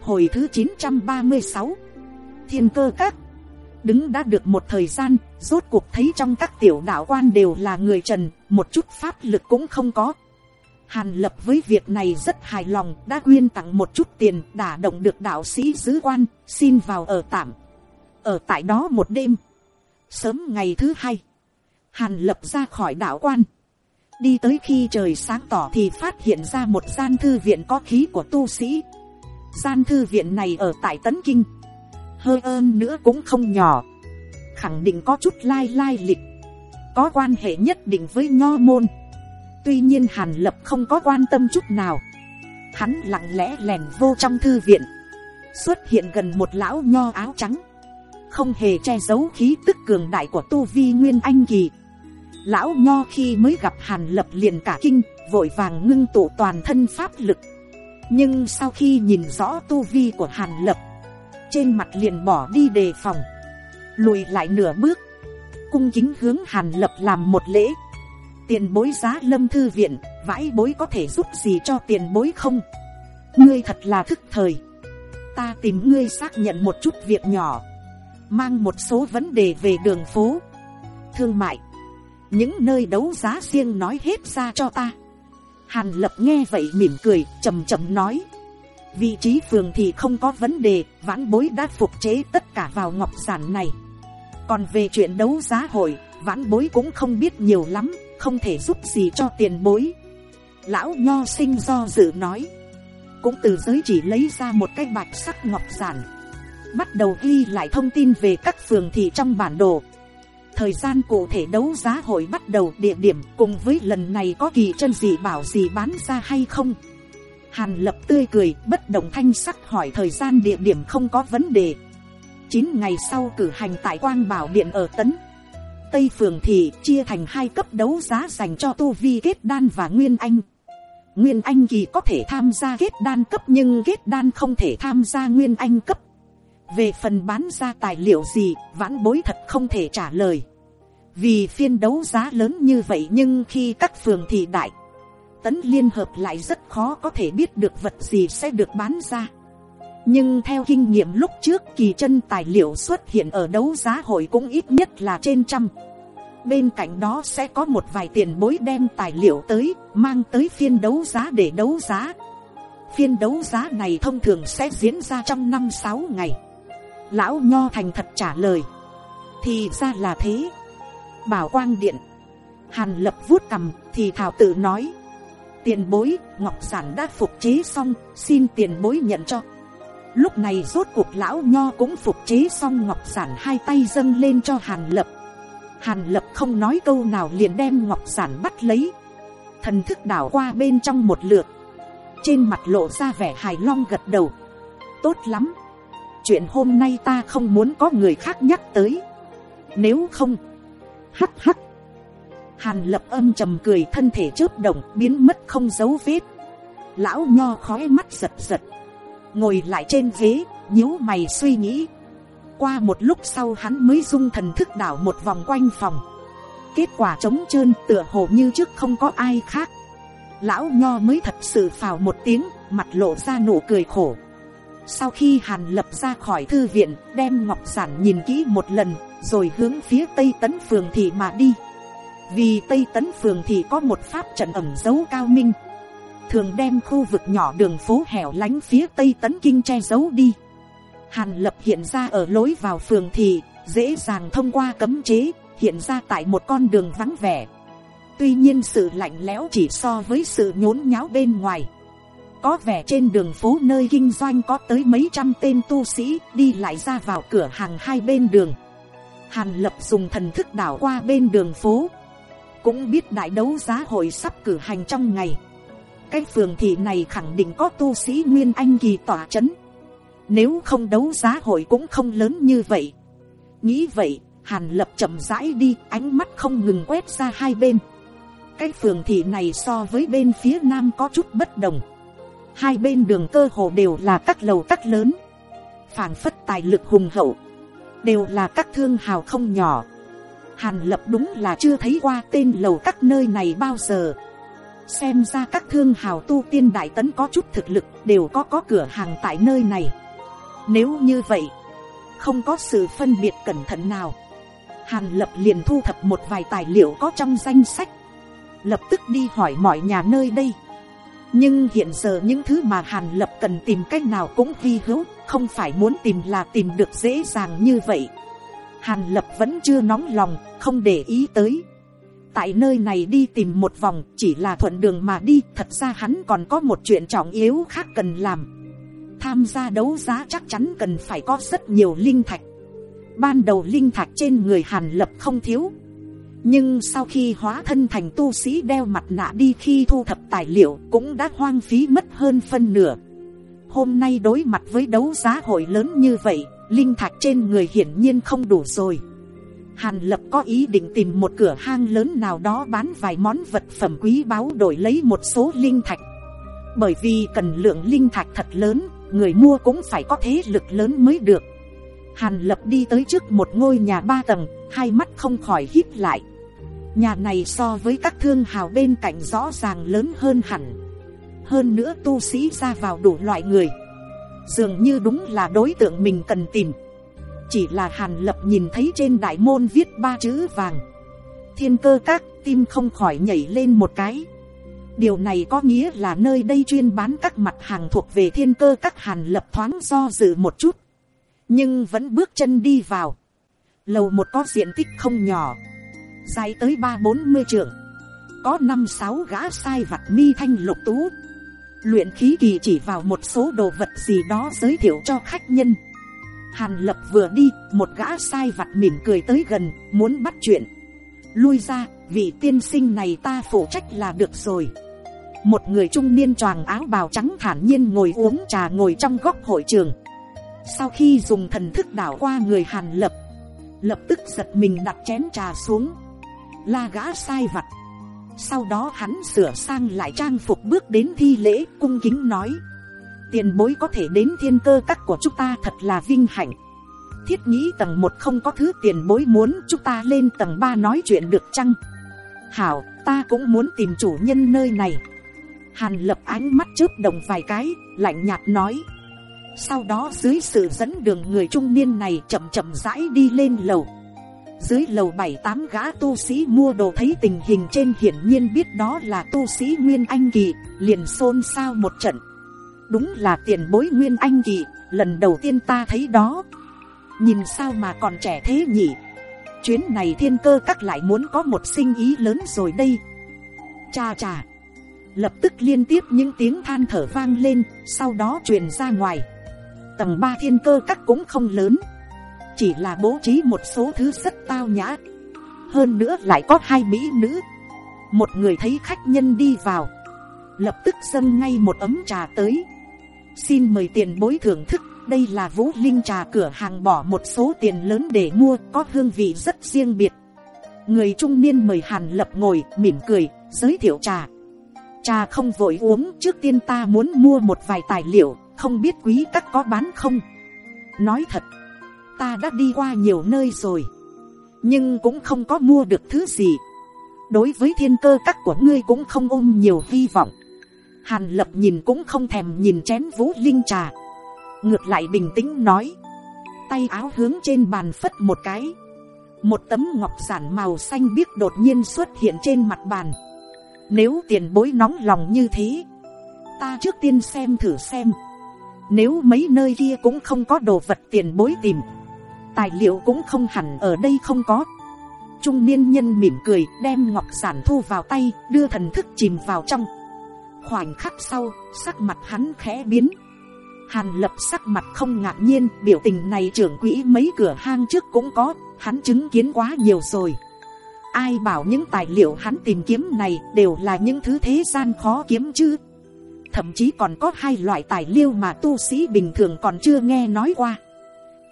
Hồi thứ chín trăm ba mươi sáu Thiên cơ các Đứng đã được một thời gian, rốt cuộc thấy trong các tiểu đạo quan đều là người trần, một chút pháp lực cũng không có. Hàn lập với việc này rất hài lòng, đã quyên tặng một chút tiền, đả động được đạo sĩ giữ quan, xin vào ở tạm. Ở tại đó một đêm. Sớm ngày thứ hai, Hàn lập ra khỏi đạo quan. Đi tới khi trời sáng tỏ thì phát hiện ra một gian thư viện có khí của tu sĩ. Gian thư viện này ở tại Tấn Kinh. Hơi ơn nữa cũng không nhỏ. Khẳng định có chút lai lai lịch. Có quan hệ nhất định với nho môn. Tuy nhiên Hàn Lập không có quan tâm chút nào. Hắn lặng lẽ lèn vô trong thư viện. Xuất hiện gần một lão nho áo trắng. Không hề che giấu khí tức cường đại của tu vi Nguyên Anh Kỳ. Lão nho khi mới gặp Hàn Lập liền cả kinh, vội vàng ngưng tụ toàn thân pháp lực. Nhưng sau khi nhìn rõ tu vi của Hàn Lập, trên mặt liền bỏ đi đề phòng. Lùi lại nửa bước, cung kính hướng Hàn Lập làm một lễ. Tiền bối giá lâm thư viện, vãi bối có thể giúp gì cho tiền bối không? Ngươi thật là thức thời. Ta tìm ngươi xác nhận một chút việc nhỏ. Mang một số vấn đề về đường phố. Thương mại những nơi đấu giá riêng nói hết ra cho ta. Hàn lập nghe vậy mỉm cười, chầm chậm nói. Vị trí phường thì không có vấn đề, vãn bối đã phục chế tất cả vào ngọc giản này. Còn về chuyện đấu giá hội, vãn bối cũng không biết nhiều lắm, không thể giúp gì cho tiền bối. Lão Nho sinh do dự nói. Cũng từ giới chỉ lấy ra một cái bạch sắc ngọc giản. Bắt đầu ghi lại thông tin về các phường thị trong bản đồ thời gian cụ thể đấu giá hội bắt đầu địa điểm cùng với lần này có kỳ chân gì bảo gì bán ra hay không. Hàn lập tươi cười, bất động thanh sắc hỏi thời gian địa điểm không có vấn đề. chín ngày sau cử hành tại quang bảo điện ở Tấn. Tây Phường Thị chia thành hai cấp đấu giá dành cho tu vi kết đan và Nguyên Anh. Nguyên Anh kỳ có thể tham gia kết đan cấp nhưng kết đan không thể tham gia Nguyên Anh cấp về phần bán ra tài liệu gì, vãn bối thật không thể trả lời. Vì phiên đấu giá lớn như vậy nhưng khi các phường thị đại. Tấn liên hợp lại rất khó có thể biết được vật gì sẽ được bán ra. Nhưng theo kinh nghiệm lúc trước kỳ chân tài liệu xuất hiện ở đấu giá hội cũng ít nhất là trên trăm. Bên cạnh đó sẽ có một vài tiền bối đem tài liệu tới, mang tới phiên đấu giá để đấu giá. Phiên đấu giá này thông thường sẽ diễn ra trong năm sáu ngày. Lão Nho thành thật trả lời. Thì ra là thế. Bảo quang điện. Hàn lập vuốt cầm thì thảo tự nói. Tiền bối, ngọc giản đã phục chế xong, xin tiền bối nhận cho. Lúc này rốt cuộc lão nho cũng phục chế xong ngọc giản hai tay dâng lên cho hàn lập. Hàn lập không nói câu nào liền đem ngọc giản bắt lấy. Thần thức đảo qua bên trong một lượt. Trên mặt lộ ra vẻ hài long gật đầu. Tốt lắm chuyện hôm nay ta không muốn có người khác nhắc tới. Nếu không, hắt hắt. Hàn lập âm trầm cười thân thể chớp động biến mất không dấu vết. Lão nho khói mắt giật giật. Ngồi lại trên ghế, nhíu mày suy nghĩ. Qua một lúc sau hắn mới dung thần thức đảo một vòng quanh phòng. Kết quả trống trơn tựa hồ như trước không có ai khác. Lão nho mới thật sự phào một tiếng, mặt lộ ra nụ cười khổ. Sau khi Hàn lập ra khỏi thư viện, đem ngọc giản nhìn kỹ một lần, rồi hướng phía Tây Tấn Phường Thị mà đi. Vì Tây Tấn Phường Thị có một pháp trận ẩm dấu cao minh. Thường đem khu vực nhỏ đường phố hẻo lánh phía Tây Tấn Kinh che giấu đi. Hàn lập hiện ra ở lối vào phường thị, dễ dàng thông qua cấm chế, hiện ra tại một con đường vắng vẻ. Tuy nhiên sự lạnh lẽo chỉ so với sự nhốn nháo bên ngoài có vẻ trên đường phố nơi kinh doanh có tới mấy trăm tên tu sĩ đi lại ra vào cửa hàng hai bên đường. Hàn lập dùng thần thức đảo qua bên đường phố. Cũng biết đại đấu giá hội sắp cử hành trong ngày. Cái phường thị này khẳng định có tu sĩ Nguyên Anh kỳ tỏa chấn. Nếu không đấu giá hội cũng không lớn như vậy. Nghĩ vậy, Hàn lập chậm rãi đi, ánh mắt không ngừng quét ra hai bên. Cái phường thị này so với bên phía nam có chút bất đồng hai bên đường cơ hồ đều là các lầu các lớn, phảng phất tài lực hùng hậu, đều là các thương hào không nhỏ. Hàn lập đúng là chưa thấy qua tên lầu các nơi này bao giờ. xem ra các thương hào tu tiên đại tấn có chút thực lực đều có có cửa hàng tại nơi này. Nếu như vậy không có sự phân biệt cẩn thận nào. Hàn lập liền thu thập một vài tài liệu có trong danh sách. Lập tức đi hỏi mọi nhà nơi đây nhưng hiện giờ những thứ mà hàn lập cần tìm cách nào cũng hy hữu, không phải muốn tìm là tìm được dễ dàng như vậy. Hàn lập vẫn chưa nóng lòng, không để ý tới. Tại nơi này đi tìm một vòng, chỉ là thuận đường mà đi, thật ra hắn còn có một chuyện trọng yếu khác cần làm. Tham gia đấu giá chắc chắn cần phải có rất nhiều linh thạch. Ban đầu linh thạch trên người hàn lập không thiếu nhưng sau khi hóa thân thành tu sĩ đeo mặt nạ đi khi thu thập tài liệu cũng đã hoang phí mất hơn phân nửa. Hôm nay đối mặt với đấu giá hội lớn như vậy, linh thạch trên người hiển nhiên không đủ rồi. Hàn lập có ý định tìm một cửa hang lớn nào đó bán vài món vật phẩm quý báu đổi lấy một số linh thạch. Bởi vì cần lượng linh thạch thật lớn, người mua cũng phải có thế lực lớn mới được. Hàn lập đi tới trước một ngôi nhà ba tầng, hai mắt không khỏi hít lại nhà này so với các thương hào bên cạnh rõ ràng lớn hơn hẳn. Hơn nữa tu sĩ ra vào đủ loại người. Dường như đúng là đối tượng mình cần tìm. Chỉ là hàn lập nhìn thấy trên đại môn viết ba chữ vàng. Thiên cơ các, tim không khỏi nhảy lên một cái. Điều này có nghĩa là nơi đây chuyên bán các mặt hàng thuộc về thiên cơ các hàn lập thoáng do dự một chút. Nhưng vẫn bước chân đi vào. Lầu một có diện tích không nhỏ dài tới ba bốn mươi trượng. Có năm sáu gã sai vặt mi thanh lục tú. Luyện khí kỳ chỉ vào một số đồ vật gì đó giới thiệu cho khách nhân. Hàn lập vừa đi, một gã sai vặt mỉm cười tới gần, muốn bắt chuyện. Lui ra, vị tiên sinh này ta phụ trách là được rồi. Một người trung niên choàng áo bào trắng thản nhiên ngồi uống trà ngồi trong góc hội trường. Sau khi dùng thần thức đảo qua người hàn lập lập tức giật mình đặt chén trà xuống la gã sai vặt. Sau đó hắn sửa sang lại trang phục bước đến thi lễ, cung kính nói, tiền bối có thể đến thiên cơ các của chúng ta thật là vinh hạnh. Thiết nghĩ tầng một không có thứ tiền bối muốn chúng ta lên tầng ba nói chuyện được chăng? Hảo, ta cũng muốn tìm chủ nhân nơi này. Hàn lập ánh mắt chớp đồng vài cái, lạnh nhạt nói, sau đó dưới sự dẫn đường người trung niên này chậm chậm rãi đi lên lầu dưới lầu bảy tám gã tu sĩ mua đồ thấy tình hình trên hiển nhiên biết đó là tu sĩ nguyên anh kỳ, liền xôn xao một trận. Đúng là tiền bối nguyên anh kỳ, lần đầu tiên ta thấy đó. Nhìn sao mà còn trẻ thế nhỉ? Chuyến này thiên cơ các lại muốn có một sinh ý lớn rồi đây. Cha cha lập tức liên tiếp những tiếng than thở vang lên, sau đó truyền ra ngoài. Tầng ba thiên cơ các cũng không lớn chỉ là bố trí một số thứ rất tao nhã. Hơn nữa lại có hai mỹ nữ. Một người thấy khách nhân đi vào. Lập tức dâng ngay một ấm trà tới. Xin mời tiền bối thưởng thức. Đây là vũ linh trà cửa hàng bỏ một số tiền lớn để mua, có hương vị rất riêng biệt. Người trung niên mời hàn lập ngồi, mỉm cười, giới thiệu trà. Trà không vội uống, trước tiên ta muốn mua một vài tài liệu, không biết quý các có bán không? Nói thật ta đã đi qua nhiều nơi rồi. Nhưng cũng không có mua được thứ gì. Đối với thiên cơ các của ngươi cũng không ôm nhiều hy vọng. Hàn lập nhìn cũng không thèm nhìn chén vũ linh trà. Ngược lại bình tĩnh nói. Tay áo hướng trên bàn phất một cái. Một tấm ngọc giản màu xanh biếc đột nhiên xuất hiện trên mặt bàn. Nếu tiền bối nóng lòng như thế, ta trước tiên xem thử xem. Nếu mấy nơi kia cũng không có đồ vật tiền bối tìm tài liệu cũng không hẳn ở đây không có. Trung niên nhân mỉm cười, đem ngọc giản thu vào tay, đưa thần thức chìm vào trong. Khoảnh khắc sau, sắc mặt hắn khẽ biến. Hàn lập sắc mặt không ngạc nhiên, biểu tình này trưởng quỹ mấy cửa hang trước cũng có, hắn chứng kiến quá nhiều rồi. Ai bảo những tài liệu hắn tìm kiếm này đều là những thứ thế gian khó kiếm chứ? Thậm chí còn có hai loại tài liệu mà tu sĩ bình thường còn chưa nghe nói qua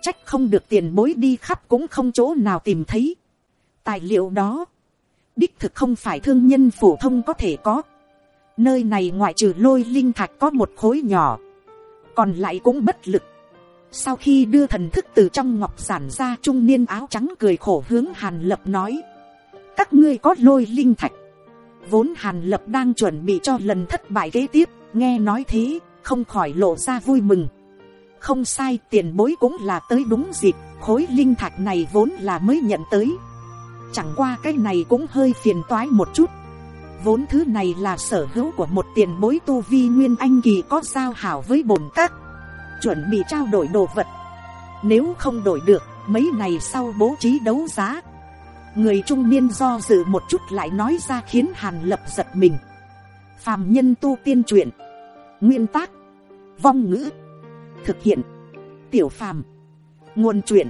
trách không được tiền bối đi khắp cũng không chỗ nào tìm thấy. Tài liệu đó, đích thực không phải thương nhân phổ thông có thể có. Nơi này ngoại trừ lôi linh thạch có một khối nhỏ, còn lại cũng bất lực. Sau khi đưa thần thức từ trong ngọc giản ra, trung niên áo trắng cười khổ hướng hàn lập nói, các ngươi có lôi linh thạch. Vốn hàn lập đang chuẩn bị cho lần thất bại kế tiếp, nghe nói thế, không khỏi lộ ra vui mừng không sai, tiền bối cũng là tới đúng dịp, khối linh thạch này vốn là mới nhận tới. Chẳng qua cái này cũng hơi phiền toái một chút. Vốn thứ này là sở hữu của một tiền bối tu vi nguyên anh kỳ có giao hảo với bồn các. Chuẩn bị trao đổi đồ vật. Nếu không đổi được, mấy ngày sau bố trí đấu giá. Người trung niên do dự một chút lại nói ra khiến hàn lập giật mình. Phàm nhân tu tiên truyện. Nguyên tác. Vong ngữ thực hiện. Tiểu phàm. Nguồn truyện.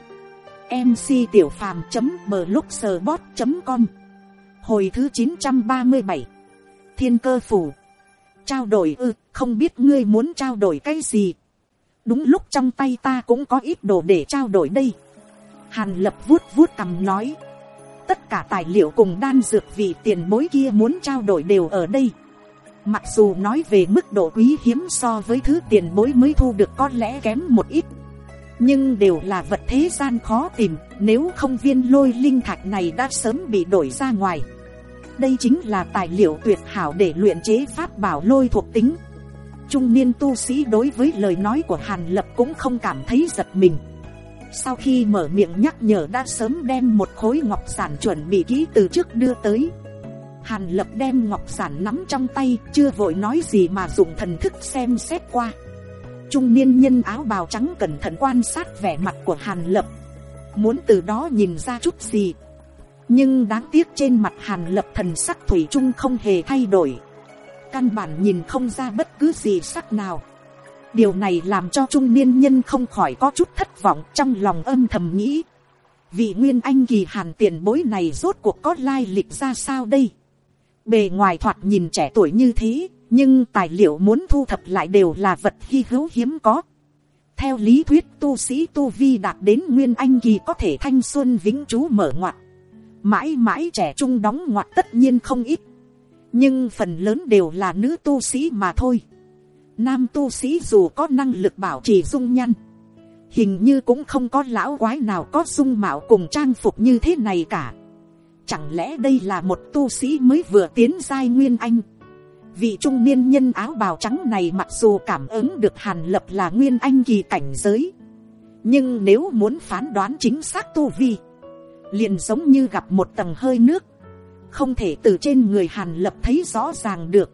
MC tiểu phàm blogspot com. Hồi thứ chín trăm ba mươi bảy. Thiên cơ phủ. Trao đổi ư, không biết ngươi muốn trao đổi cái gì? Đúng lúc trong tay ta cũng có ít đồ để trao đổi đây. Hàn lập vuốt vuốt cằm nói. Tất cả tài liệu cùng đan dược vị tiền bối kia muốn trao đổi đều ở đây mặc dù nói về mức độ quý hiếm so với thứ tiền bối mới thu được có lẽ kém một ít, nhưng đều là vật thế gian khó tìm, nếu không viên lôi linh thạch này đã sớm bị đổi ra ngoài. Đây chính là tài liệu tuyệt hảo để luyện chế pháp bảo lôi thuộc tính. Trung niên tu sĩ đối với lời nói của hàn lập cũng không cảm thấy giật mình. Sau khi mở miệng nhắc nhở đã sớm đem một khối ngọc sản chuẩn bị kỹ từ trước đưa tới hàn lập đem ngọc giản nắm trong tay, chưa vội nói gì mà dùng thần thức xem xét qua. Trung niên nhân áo bào trắng cẩn thận quan sát vẻ mặt của hàn lập, muốn từ đó nhìn ra chút gì. Nhưng đáng tiếc trên mặt hàn lập thần sắc thủy trung không hề thay đổi. Căn bản nhìn không ra bất cứ gì sắc nào. Điều này làm cho trung niên nhân không khỏi có chút thất vọng trong lòng âm thầm nghĩ. Vị nguyên anh kỳ hàn tiền bối này rốt cuộc có lai lịch ra sao đây? Bề ngoài thoạt nhìn trẻ tuổi như thế, nhưng tài liệu muốn thu thập lại đều là vật hy hữu hiếm có. Theo lý thuyết, tu sĩ tu vi đạt đến nguyên anh kỳ có thể thanh xuân vĩnh trú mở ngoặt. Mãi mãi trẻ trung đóng ngoặt tất nhiên không ít. Nhưng phần lớn đều là nữ tu sĩ mà thôi. Nam tu sĩ dù có năng lực bảo trì dung nhăn hình như cũng không có lão quái nào có dung mạo cùng trang phục như thế này cả chẳng lẽ đây là một tu sĩ mới vừa tiến giai nguyên anh? Vị trung niên nhân áo bào trắng này mặc dù cảm ứng được hàn lập là nguyên anh kỳ cảnh giới, nhưng nếu muốn phán đoán chính xác tu vi, liền giống như gặp một tầng hơi nước. Không thể từ trên người hàn lập thấy rõ ràng được.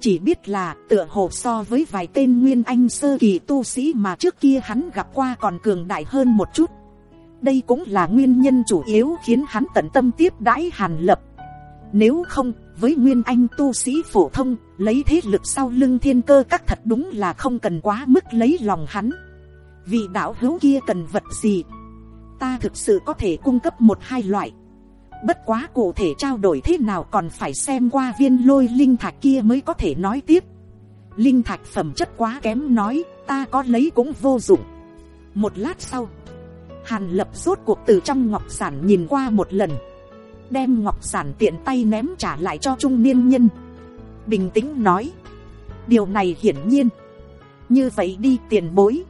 Chỉ biết là tựa hồ so với vài tên nguyên anh sơ kỳ tu sĩ mà trước kia hắn gặp qua còn cường đại hơn một chút đây cũng là nguyên nhân chủ yếu khiến hắn tận tâm tiếp đãi hàn lập nếu không với nguyên anh tu sĩ phổ thông lấy thế lực sau lưng thiên cơ các thật đúng là không cần quá mức lấy lòng hắn vì đạo hữu kia cần vật gì ta thực sự có thể cung cấp một hai loại Bất quá cụ thể trao đổi thế nào còn phải xem qua viên lôi linh thạch kia mới có thể nói tiếp. Linh thạch phẩm chất quá kém nói, ta có lấy cũng vô dụng. Một lát sau, Hàn lập rốt cuộc từ trong ngọc sản nhìn qua một lần. Đem ngọc sản tiện tay ném trả lại cho trung niên nhân. Bình tĩnh nói. Điều này hiển nhiên. Như vậy đi tiền bối.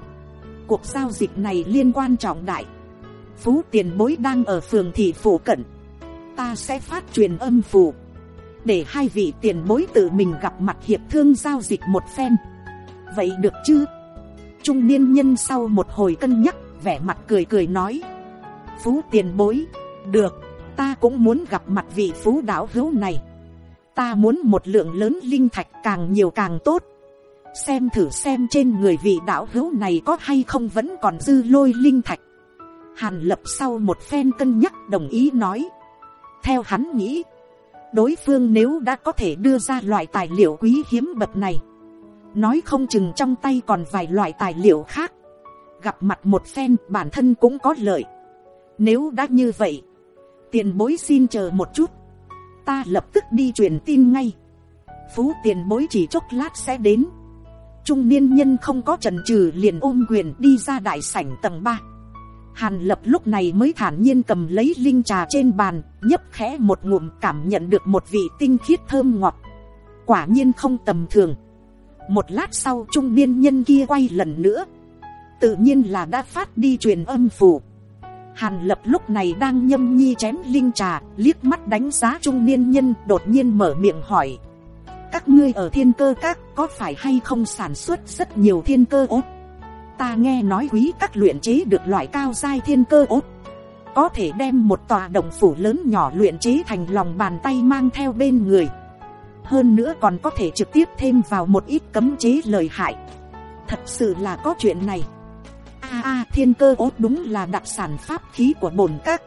Cuộc giao dịch này liên quan trọng đại. Phú tiền bối đang ở phường thị phủ cận ta sẽ phát truyền âm phù để hai vị tiền bối tự mình gặp mặt hiệp thương giao dịch một phen vậy được chứ trung niên nhân sau một hồi cân nhắc vẻ mặt cười cười nói. Phú tiền bối được ta cũng muốn gặp mặt vị phú đạo hữu này. Ta muốn một lượng lớn linh thạch càng nhiều càng tốt. Xem thử xem trên người vị đạo hữu này có hay không vẫn còn dư lôi linh thạch. Hàn lập sau một phen cân nhắc đồng ý nói. Theo hắn nghĩ, đối phương nếu đã có thể đưa ra loại tài liệu quý hiếm bậc này, nói không chừng trong tay còn vài loại tài liệu khác, gặp mặt một phen bản thân cũng có lợi. Nếu đã như vậy, tiền bối xin chờ một chút, ta lập tức đi truyền tin ngay. Phú tiền bối chỉ chốc lát sẽ đến. Trung niên nhân không có trần trừ liền ôm quyền đi ra đại sảnh tầng ba Hàn lập lúc này mới thản nhiên cầm lấy linh trà trên bàn, nhấp khẽ một ngụm cảm nhận được một vị tinh khiết thơm ngọt. Quả nhiên không tầm thường. Một lát sau trung niên nhân kia quay lần nữa. Tự nhiên là đã phát đi truyền âm phủ Hàn lập lúc này đang nhâm nhi chém linh trà, liếc mắt đánh giá trung niên nhân đột nhiên mở miệng hỏi. Các ngươi ở thiên cơ các có phải hay không sản xuất rất nhiều thiên cơ ốt? Ta nghe nói quý các luyện chế được loại cao dai thiên cơ ốt. Có thể đem một tòa động phủ lớn nhỏ luyện chế thành lòng bàn tay mang theo bên người. Hơn nữa còn có thể trực tiếp thêm vào một ít cấm chế lời hại. Thật sự là có chuyện này a a thiên cơ ốt đúng là đặc sản pháp khí của bổn các.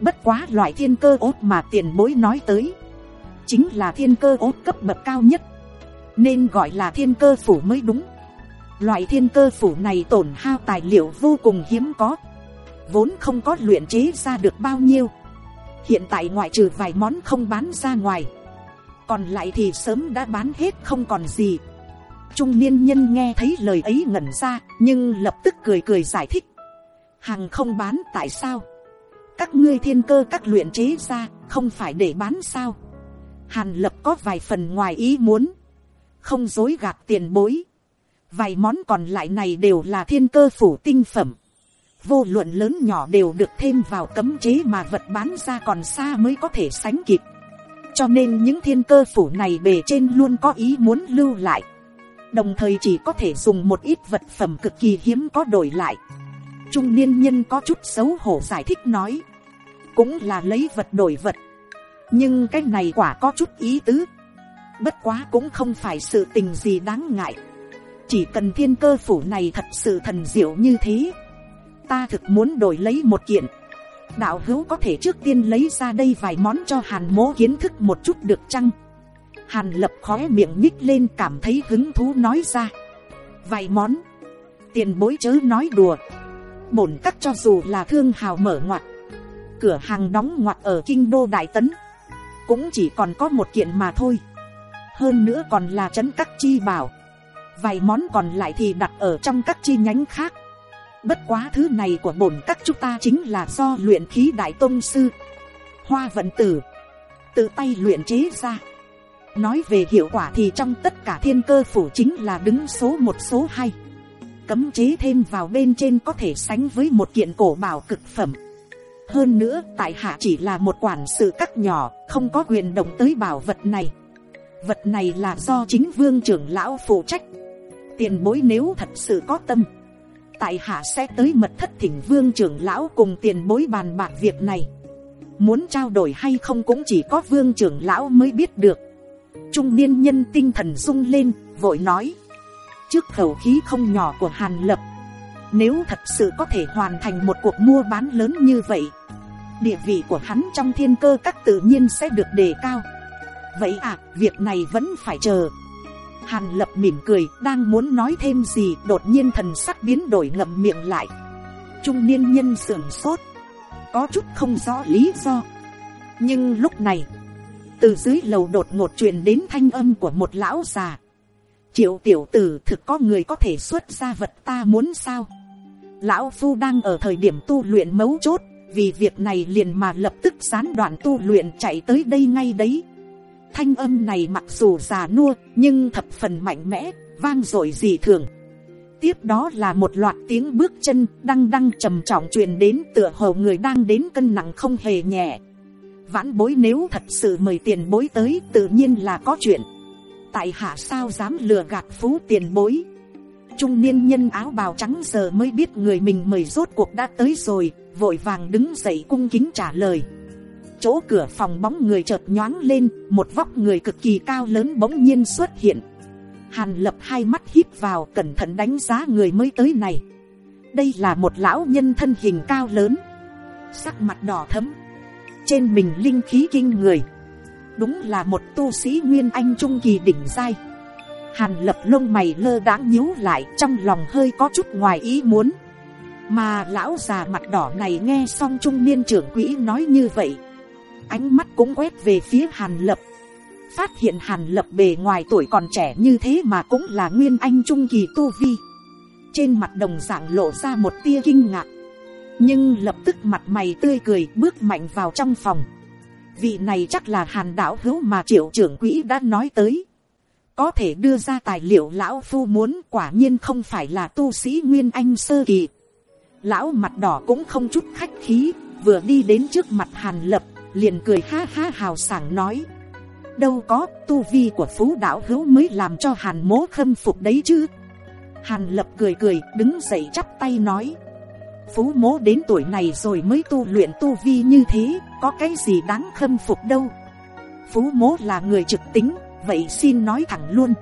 Bất quá loại thiên cơ ốt mà tiền bối nói tới, chính là thiên cơ ốt cấp bậc cao nhất. Nên gọi là thiên cơ phủ mới đúng. Loại thiên cơ phủ này tổn hao tài liệu vô cùng hiếm có, vốn không có luyện chế ra được bao nhiêu. Hiện tại ngoại trừ vài món không bán ra ngoài, còn lại thì sớm đã bán hết không còn gì trung niên nhân nghe thấy lời ấy ngẩn ra, nhưng lập tức cười cười giải thích. Hàng không bán tại sao? Các ngươi thiên cơ các luyện chế ra, không phải để bán sao? Hàn lập có vài phần ngoài ý muốn. Không dối gạt tiền bối. Vài món còn lại này đều là thiên cơ phủ tinh phẩm. Vô luận lớn nhỏ đều được thêm vào cấm chế mà vật bán ra còn xa mới có thể sánh kịp. Cho nên những thiên cơ phủ này bề trên luôn có ý muốn lưu lại đồng thời chỉ có thể dùng một ít vật phẩm cực kỳ hiếm có đổi lại. Trung niên nhân có chút xấu hổ giải thích nói, cũng là lấy vật đổi vật, nhưng cái này quả có chút ý tứ, bất quá cũng không phải sự tình gì đáng ngại, chỉ cần thiên cơ phủ này thật sự thần diệu như thế, ta thực muốn đổi lấy một kiện, đạo hữu có thể trước tiên lấy ra đây vài món cho hàn mố kiến thức một chút được chăng? Hàn lập khóe miệng nhích lên cảm thấy hứng thú nói ra. Vài món. Tiền bối chớ nói đùa. Bổn các cho dù là thương hào mở ngoặt. Cửa hàng đóng ngoặt ở kinh đô đại tấn. Cũng chỉ còn có một kiện mà thôi. Hơn nữa còn là trấn các chi bảo. Vài món còn lại thì đặt ở trong các chi nhánh khác. Bất quá thứ này của bổn các chúng ta chính là do luyện khí đại tôn sư. Hoa vận tử. Tự tay luyện chế ra nói về hiệu quả thì trong tất cả thiên cơ phủ chính là đứng số một, số hai. Cấm chế thêm vào bên trên có thể sánh với một kiện cổ bảo cực phẩm. Hơn nữa, tại hạ chỉ là một quản sự cắt nhỏ, không có quyền động tới bảo vật này. Vật này là do chính vương trưởng lão phụ trách. Tiền bối nếu thật sự có tâm, tại hạ sẽ tới mật thất thỉnh vương trưởng lão cùng tiền bối bàn bạc việc này. Muốn trao đổi hay không cũng chỉ có vương trưởng lão mới biết được trung niên nhân tinh thần rung lên, vội nói. Trước khẩu khí không nhỏ của hàn lập, nếu thật sự có thể hoàn thành một cuộc mua bán lớn như vậy, địa vị của hắn trong thiên cơ các tự nhiên sẽ được đề cao. Vậy à việc này vẫn phải chờ. Hàn lập mỉm cười, đang muốn nói thêm gì, đột nhiên thần sắc biến đổi ngậm miệng lại. Trung niên nhân sưởng sốt. Có chút không rõ lý do. Nhưng lúc này từ dưới lầu đột ngột truyền đến thanh âm của một lão già. triệu tiểu tử thực có người có thể xuất ra vật ta muốn sao. lão phu đang ở thời điểm tu luyện mấu chốt, vì việc này liền mà lập tức gián đoạn tu luyện chạy tới đây ngay đấy. thanh âm này mặc dù già nua nhưng thập phần mạnh mẽ, vang dội dị thường. tiếp đó là một loạt tiếng bước chân đăng đăng trầm trọng truyền đến tựa hồ người đang đến cân nặng không hề nhẹ vãn bối nếu thật sự mời tiền bối tới, tự nhiên là có chuyện. Tại hạ sao dám lừa gạt phú tiền bối? Trung niên nhân áo bào trắng giờ mới biết người mình mời rốt cuộc đã tới rồi, vội vàng đứng dậy cung kính trả lời. Chỗ cửa phòng bóng người chợt nhoáng lên, một vóc người cực kỳ cao lớn bỗng nhiên xuất hiện. Hàn lập hai mắt hít vào, cẩn thận đánh giá người mới tới này. Đây là một lão nhân thân hình cao lớn. Sắc mặt đỏ thấm trên mình linh khí kinh người. Đúng là một tu sĩ nguyên anh trung kỳ đỉnh giai. Hàn lập lông mày lơ đãng nhíu lại trong lòng hơi có chút ngoài ý muốn. Mà lão già mặt đỏ này nghe xong trung niên trưởng quỹ nói như vậy, ánh mắt cũng quét về phía hàn lập. Phát hiện hàn lập bề ngoài tuổi còn trẻ như thế mà cũng là nguyên anh trung kỳ tu vi. Trên mặt đồng dạng lộ ra một tia kinh ngạc nhưng lập tức mặt mày tươi cười bước mạnh vào trong phòng. Vị này chắc là hàn đạo hữu mà triệu trưởng quỹ đã nói tới. Có thể đưa ra tài liệu lão phu muốn quả nhiên không phải là tu sĩ nguyên anh sơ kỳ. Lão mặt đỏ cũng không chút khách khí, vừa đi đến trước mặt hàn lập, liền cười ha ha hào sảng nói. Đâu có, tu vi của phú đạo hữu mới làm cho hàn mố khâm phục đấy chứ. Hàn lập cười cười, đứng dậy chắp tay nói phú mố đến tuổi này rồi mới tu luyện tu vi như thế, có cái gì đáng khâm phục đâu. Phú mố là người trực tính, vậy xin nói thẳng luôn.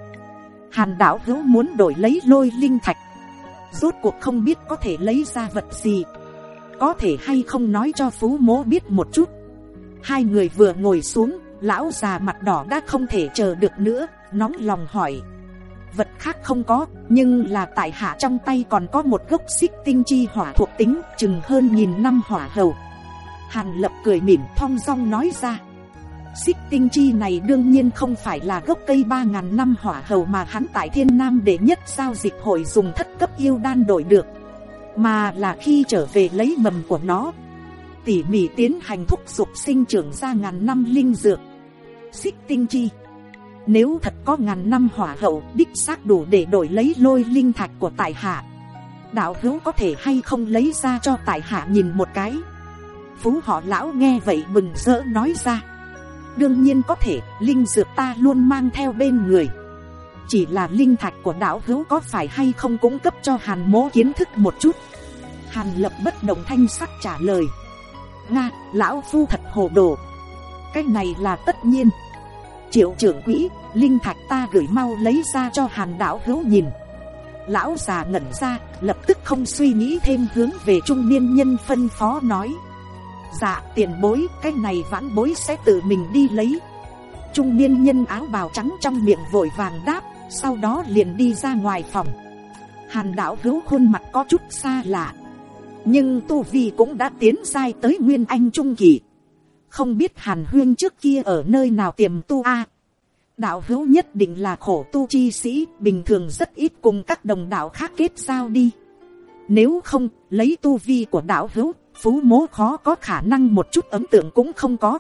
Hàn đạo hữu muốn đổi lấy lôi linh thạch. Rốt cuộc không biết có thể lấy ra vật gì. Có thể hay không nói cho phú mố biết một chút. Hai người vừa ngồi xuống, lão già mặt đỏ đã không thể chờ được nữa, nóng lòng hỏi vật khác không có, nhưng là tại hạ trong tay còn có một gốc xích tinh chi hỏa thuộc tính, chừng hơn nghìn năm hỏa hầu. Hàn lập cười mỉm thong dong nói ra. Xích tinh chi này đương nhiên không phải là gốc cây ba ngàn năm hỏa hầu mà hắn tại thiên nam để nhất giao dịch hội dùng thất cấp yêu đan đổi được, mà là khi trở về lấy mầm của nó. Tỉ mỉ tiến hành thúc giục sinh trưởng ra ngàn năm linh dược. Xích tinh chi nếu thật có ngàn năm hỏa hậu, đích xác đủ để đổi lấy lôi linh thạch của tại hạ. Đạo hữu có thể hay không lấy ra cho tại hạ nhìn một cái? Phú họ lão nghe vậy mừng rỡ nói ra. Đương nhiên có thể, linh dược ta luôn mang theo bên người. Chỉ là linh thạch của đạo hữu có phải hay không cũng cấp cho hàn mố kiến thức một chút. Hàn lập bất động thanh sắc trả lời. Nga, lão phu thật hồ đồ. Cái này là tất nhiên triệu trưởng quỹ, linh thạch ta gửi mau lấy ra cho hàn đạo hữu nhìn. Lão già ngẩn ra, lập tức không suy nghĩ thêm hướng về trung niên nhân phân phó nói. Dạ tiền bối, cái này vãn bối sẽ tự mình đi lấy. Trung niên nhân áo bào trắng trong miệng vội vàng đáp, sau đó liền đi ra ngoài phòng. Hàn đạo hữu khuôn mặt có chút xa lạ. Nhưng tu vi cũng đã tiến sai tới nguyên anh trung kỳ không biết hàn huyên trước kia ở nơi nào tiềm tu a. Đạo hữu nhất định là khổ tu chi sĩ, bình thường rất ít cùng các đồng đạo khác kết giao đi. Nếu không, lấy tu vi của đạo hữu, phú mố khó có khả năng một chút ấn tượng cũng không có.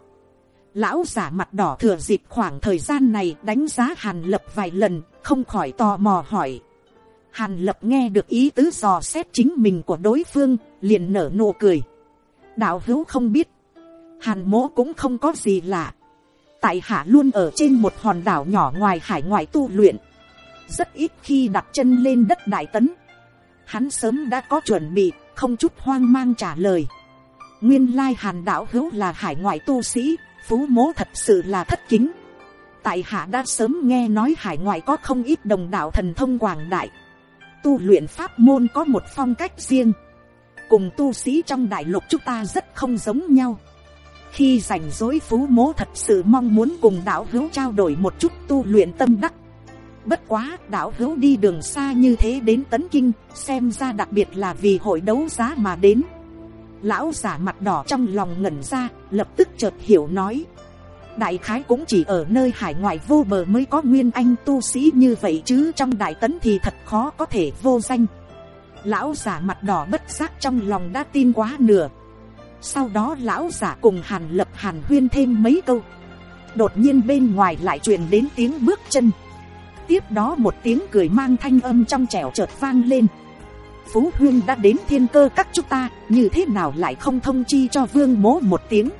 Lão giả mặt đỏ thừa dịp khoảng thời gian này đánh giá hàn lập vài lần, không khỏi tò mò hỏi. Hàn lập nghe được ý tứ dò xét chính mình của đối phương, liền nở nụ cười. Đạo hữu không biết hàn mố cũng không có gì lạ. Tại hạ luôn ở trên một hòn đảo nhỏ ngoài hải ngoại tu luyện. Rất ít khi đặt chân lên đất đại tấn. Hắn sớm đã có chuẩn bị, không chút hoang mang trả lời. Nguyên lai hàn đảo hữu là hải ngoại tu sĩ, phú mố thật sự là thất kính. Tại hạ đã sớm nghe nói hải ngoại có không ít đồng đạo thần thông quảng đại. Tu luyện pháp môn có một phong cách riêng. Cùng tu sĩ trong đại lục chúng ta rất không giống nhau khi rảnh rỗi phú mố thật sự mong muốn cùng đạo hữu trao đổi một chút tu luyện tâm đắc. Bất quá, đạo hữu đi đường xa như thế đến tấn kinh, xem ra đặc biệt là vì hội đấu giá mà đến. Lão giả mặt đỏ trong lòng ngẩn ra, lập tức chợt hiểu nói. Đại khái cũng chỉ ở nơi hải ngoại vô bờ mới có nguyên anh tu sĩ như vậy chứ trong đại tấn thì thật khó có thể vô danh. Lão giả mặt đỏ bất giác trong lòng đã tin quá nửa sau đó lão giả cùng hàn lập hàn huyên thêm mấy câu. Đột nhiên bên ngoài lại truyền đến tiếng bước chân. Tiếp đó một tiếng cười mang thanh âm trong trẻo chợt vang lên. Phú huyên đã đến thiên cơ các chúng ta, như thế nào lại không thông chi cho vương mố một tiếng?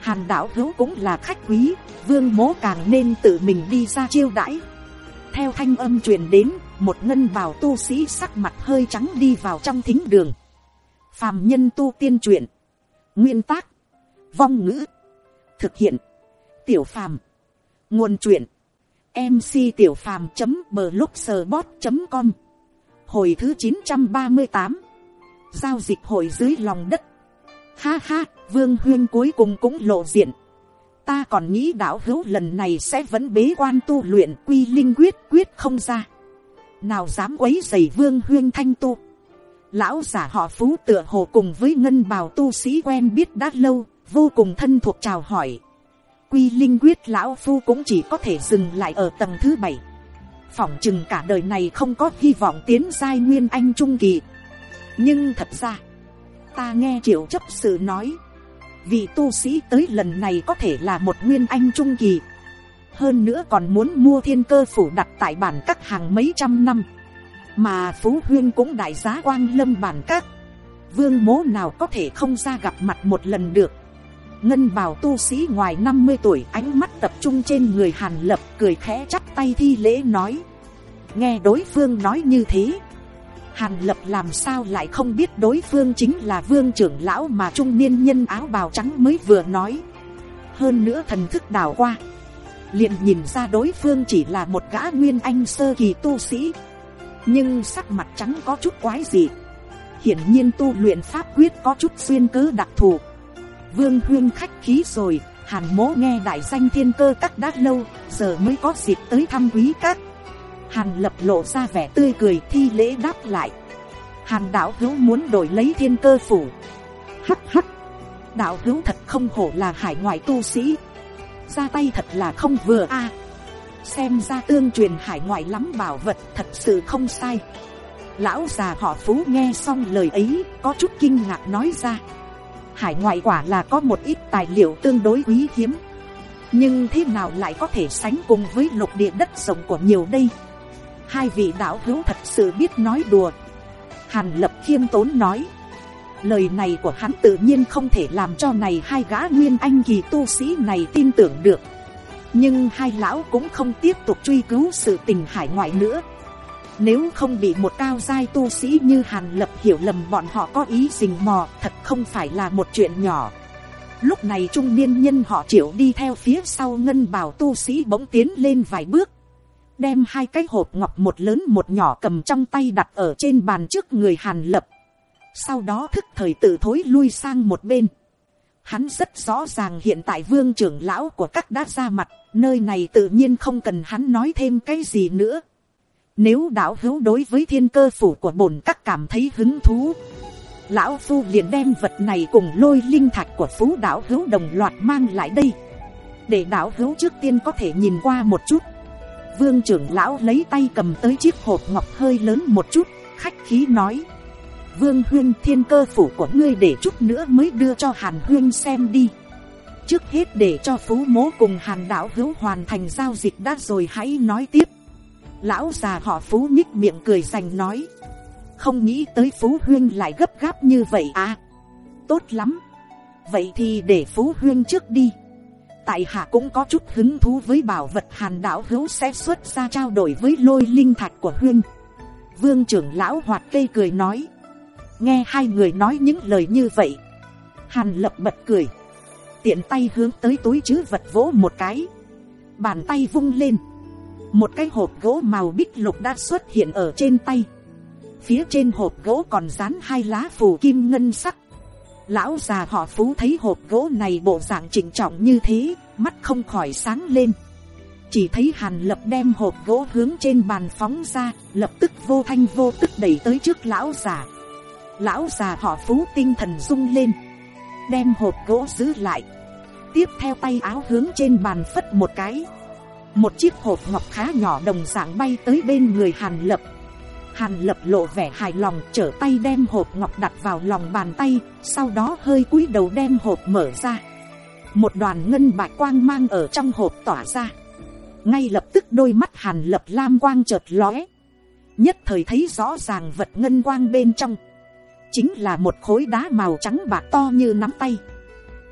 Hàn đạo hữu cũng là khách quý, vương mố càng nên tự mình đi ra chiêu đãi. Theo thanh âm truyền đến, một ngân bào tu sĩ sắc mặt hơi trắng đi vào trong thính đường. Phàm nhân tu tiên truyện nguyên tác, vong ngữ, thực hiện, tiểu phàm, nguồn truyện mc tiểu phàm blogspot com, hồi thứ chín trăm ba mươi tám, giao dịch hội dưới lòng đất. Ha ha, vương huyên cuối cùng cũng lộ diện. Ta còn nghĩ đạo hữu lần này sẽ vẫn bế quan tu luyện quy linh quyết quyết không ra. Nào dám quấy giày vương huyên thanh tu lão giả họ phú tựa hồ cùng với ngân bào tu sĩ quen biết đã lâu, vô cùng thân thuộc chào hỏi. Quy linh quyết lão phu cũng chỉ có thể dừng lại ở tầng thứ bảy. Phỏng chừng cả đời này không có hy vọng tiến giai nguyên anh trung kỳ. Nhưng thật ra, ta nghe triệu chấp sự nói, vị tu sĩ tới lần này có thể là một nguyên anh trung kỳ. Hơn nữa còn muốn mua thiên cơ phủ đặt tại bản các hàng mấy trăm năm mà phú huyên cũng đại giá quang lâm bản các. Vương mố nào có thể không ra gặp mặt một lần được. Ngân bào tu sĩ ngoài năm mươi tuổi ánh mắt tập trung trên người hàn lập cười khẽ chắp tay thi lễ nói. Nghe đối phương nói như thế, hàn lập làm sao lại không biết đối phương chính là vương trưởng lão mà trung niên nhân áo bào trắng mới vừa nói. Hơn nữa thần thức đào qua, liền nhìn ra đối phương chỉ là một gã nguyên anh sơ kỳ tu sĩ nhưng sắc mặt trắng có chút quái gì hiển nhiên tu luyện pháp quyết có chút xuyên cớ đặc thù. Vương huyên khách khí rồi, hàn mố nghe đại danh thiên cơ các đã lâu, giờ mới có dịp tới thăm quý các. Hàn lập lộ ra vẻ tươi cười thi lễ đáp lại. Hàn đạo hữu muốn đổi lấy thiên cơ phủ. Hắc hắc. Đạo hữu thật không hổ là hải ngoại tu sĩ. Ra tay thật là không vừa a xem ra tương truyền hải ngoại lắm bảo vật thật sự không sai. Lão già họ phú nghe xong lời ấy, có chút kinh ngạc nói ra. Hải ngoại quả là có một ít tài liệu tương đối quý hiếm. Nhưng thế nào lại có thể sánh cùng với lục địa đất rộng của nhiều đây? Hai vị đạo hữu thật sự biết nói đùa. Hàn lập khiêm tốn nói, lời này của hắn tự nhiên không thể làm cho này hai gã nguyên anh kỳ tu sĩ này tin tưởng được nhưng hai lão cũng không tiếp tục truy cứu sự tình hải ngoại nữa. Nếu không bị một cao giai tu sĩ như hàn lập hiểu lầm bọn họ có ý rình mò, thật không phải là một chuyện nhỏ. Lúc này trung niên nhân họ triệu đi theo phía sau ngân bào tu sĩ bỗng tiến lên vài bước. Đem hai cái hộp ngọc một lớn một nhỏ cầm trong tay đặt ở trên bàn trước người hàn lập. Sau đó thức thời tự thối lui sang một bên. Hắn rất rõ ràng hiện tại vương trưởng lão của các đã ra mặt, nơi này tự nhiên không cần hắn nói thêm cái gì nữa. Nếu đạo hữu đối với thiên cơ phủ của bổn các cảm thấy hứng thú, lão phu liền đem vật này cùng lôi linh thạch của phú đạo hữu đồng loạt mang lại đây. Để đạo hữu trước tiên có thể nhìn qua một chút. Vương trưởng lão lấy tay cầm tới chiếc hộp ngọc hơi lớn một chút, khách khí nói vương huyên thiên cơ phủ của ngươi để chút nữa mới đưa cho hàn huyên xem đi. Trước hết để cho phú mố cùng hàn đạo hữu hoàn thành giao dịch đã rồi hãy nói tiếp. Lão già họ phú nhích miệng cười dành nói. Không nghĩ tới phú huyên lại gấp gáp như vậy à. Tốt lắm. Vậy thì để phú huyên trước đi. Tại hạ cũng có chút hứng thú với bảo vật hàn đạo hữu sẽ xuất ra trao đổi với lôi linh thạch của huyên. Vương trưởng lão hoạt cây cười nói nghe hai người nói những lời như vậy. Hàn lập bật cười. Tiện tay hướng tới túi chứ vật vỗ một cái. Bàn tay vung lên. Một cái hộp gỗ màu bích lục đã xuất hiện ở trên tay. Phía trên hộp gỗ còn dán hai lá phù kim ngân sắc. Lão già họ phú thấy hộp gỗ này bộ dạng chỉnh trọng như thế, mắt không khỏi sáng lên. Chỉ thấy hàn lập đem hộp gỗ hướng trên bàn phóng ra, lập tức vô thanh vô tức đẩy tới trước lão già lão già họ phú tinh thần rung lên, đem hộp gỗ giữ lại, tiếp theo tay áo hướng trên bàn phất một cái, một chiếc hộp ngọc khá nhỏ đồng dạng bay tới bên người hàn lập, hàn lập lộ vẻ hài lòng trở tay đem hộp ngọc đặt vào lòng bàn tay, sau đó hơi cúi đầu đem hộp mở ra, một đoàn ngân bạch quang mang ở trong hộp tỏa ra, ngay lập tức đôi mắt hàn lập lam quang chợt lóe, nhất thời thấy rõ ràng vật ngân quang bên trong, chính là một khối đá màu trắng bạc to như nắm tay.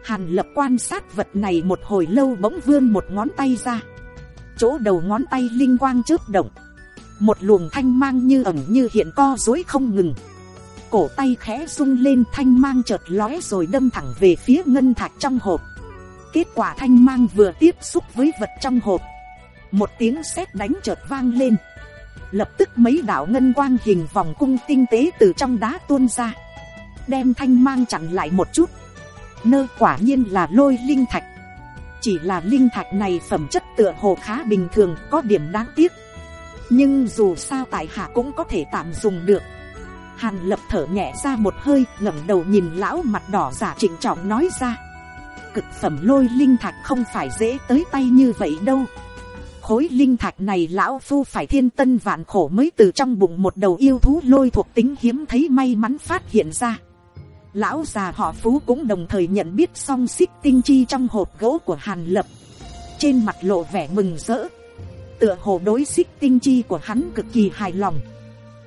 Hàn lập quan sát vật này một hồi lâu bỗng vươn một ngón tay ra. Chỗ đầu ngón tay linh quang chớp động. Một luồng thanh mang như ẩn như hiện co dối không ngừng. Cổ tay khẽ rung lên thanh mang chợt lóe rồi đâm thẳng về phía ngân thạch trong hộp. Kết quả thanh mang vừa tiếp xúc với vật trong hộp. Một tiếng sét đánh chợt vang lên lập tức mấy đạo ngân quang hình vòng cung tinh tế từ trong đá tuôn ra, đem thanh mang chặn lại một chút, nơ quả nhiên là lôi linh thạch, chỉ là linh thạch này phẩm chất tựa hồ khá bình thường có điểm đáng tiếc, nhưng dù sao tại hạ cũng có thể tạm dùng được, hàn lập thở nhẹ ra một hơi ngẩng đầu nhìn lão mặt đỏ giả trịnh trọng nói ra, cực phẩm lôi linh thạch không phải dễ tới tay như vậy đâu, khối linh thạch này lão phu phải thiên tân vạn khổ mới từ trong bụng một đầu yêu thú lôi thuộc tính hiếm thấy may mắn phát hiện ra. Lão già họ phú cũng đồng thời nhận biết song xích tinh chi trong hộp gỗ của hàn lập. Trên mặt lộ vẻ mừng rỡ. Tựa hồ đối xích tinh chi của hắn cực kỳ hài lòng.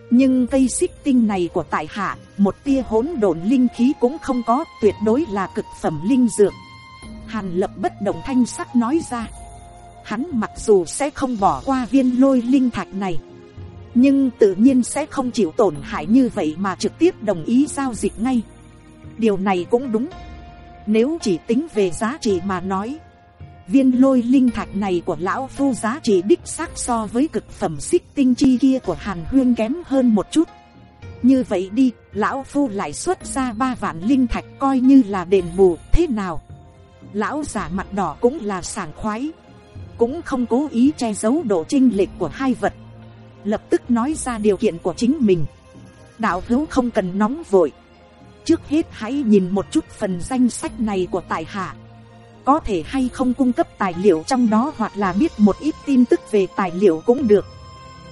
nhưng cây xích tinh này của tại hạ, một tia hỗn độn linh khí cũng không có, tuyệt đối là cực phẩm linh dược hàn lập bất động thanh sắc nói ra hắn mặc dù sẽ không bỏ qua viên lôi linh thạch này, nhưng tự nhiên sẽ không chịu tổn hại như vậy mà trực tiếp đồng ý giao dịch ngay. Điều này cũng đúng. Nếu chỉ tính về giá trị mà nói, viên lôi linh thạch này của lão phu giá trị đích xác so với cực phẩm xích tinh chi kia của hàn huyên kém hơn một chút. Như vậy đi, lão phu lại xuất ra ba vạn linh thạch coi như là đền bù, thế nào? Lão giả mặt đỏ cũng là sảng khoái cũng không cố ý che giấu độ trinh lệch của hai vật. Lập tức nói ra điều kiện của chính mình. Đạo hữu không cần nóng vội. Trước hết hãy nhìn một chút phần danh sách này của tại hạ. Có thể hay không cung cấp tài liệu trong đó hoặc là biết một ít tin tức về tài liệu cũng được.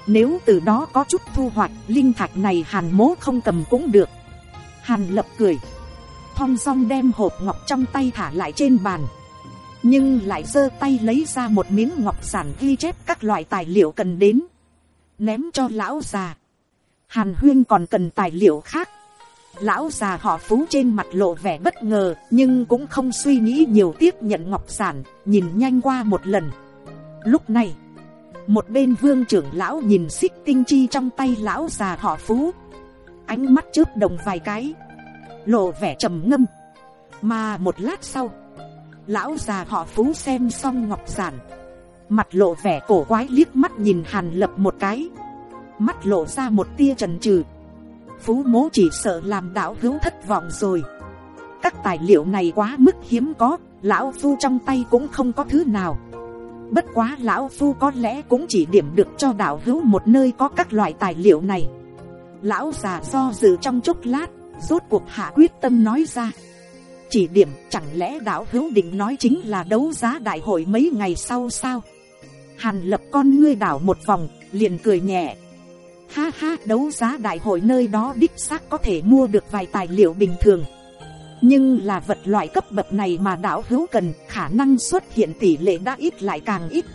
Nếu từ đó có chút thu hoạch, linh thạch này hàn mố không cầm cũng được. Hàn lập cười. Thong dong đem hộp ngọc trong tay thả lại trên bàn nhưng lại giơ tay lấy ra một miếng ngọc giản ghi chép các loại tài liệu cần đến. Ném cho lão già. Hàn huyên còn cần tài liệu khác. Lão già họ phú trên mặt lộ vẻ bất ngờ, nhưng cũng không suy nghĩ nhiều tiếp nhận ngọc giản, nhìn nhanh qua một lần. Lúc này, một bên vương trưởng lão nhìn xích tinh chi trong tay lão già họ phú. Ánh mắt chớp đồng vài cái, lộ vẻ trầm ngâm. Mà một lát sau lão già họ phú xem xong ngọc giản. Mặt lộ vẻ cổ quái liếc mắt nhìn hàn lập một cái. Mắt lộ ra một tia trần trừ. Phú mố chỉ sợ làm đạo hữu thất vọng rồi. Các tài liệu này quá mức hiếm có, lão phu trong tay cũng không có thứ nào. Bất quá lão phu có lẽ cũng chỉ điểm được cho đạo hữu một nơi có các loại tài liệu này. Lão già do dự trong chốc lát, rốt cuộc hạ quyết tâm nói ra chỉ điểm, chẳng lẽ đạo hữu định nói chính là đấu giá đại hội mấy ngày sau sao hàn lập con ngươi đảo một vòng, liền cười nhẹ Ha ha, đấu giá đại hội nơi đó đích xác có thể mua được vài tài liệu bình thường. Nhưng là vật loại cấp bậc này mà đảo hữu cần, khả năng xuất hiện tỷ lệ đã ít lại càng ít.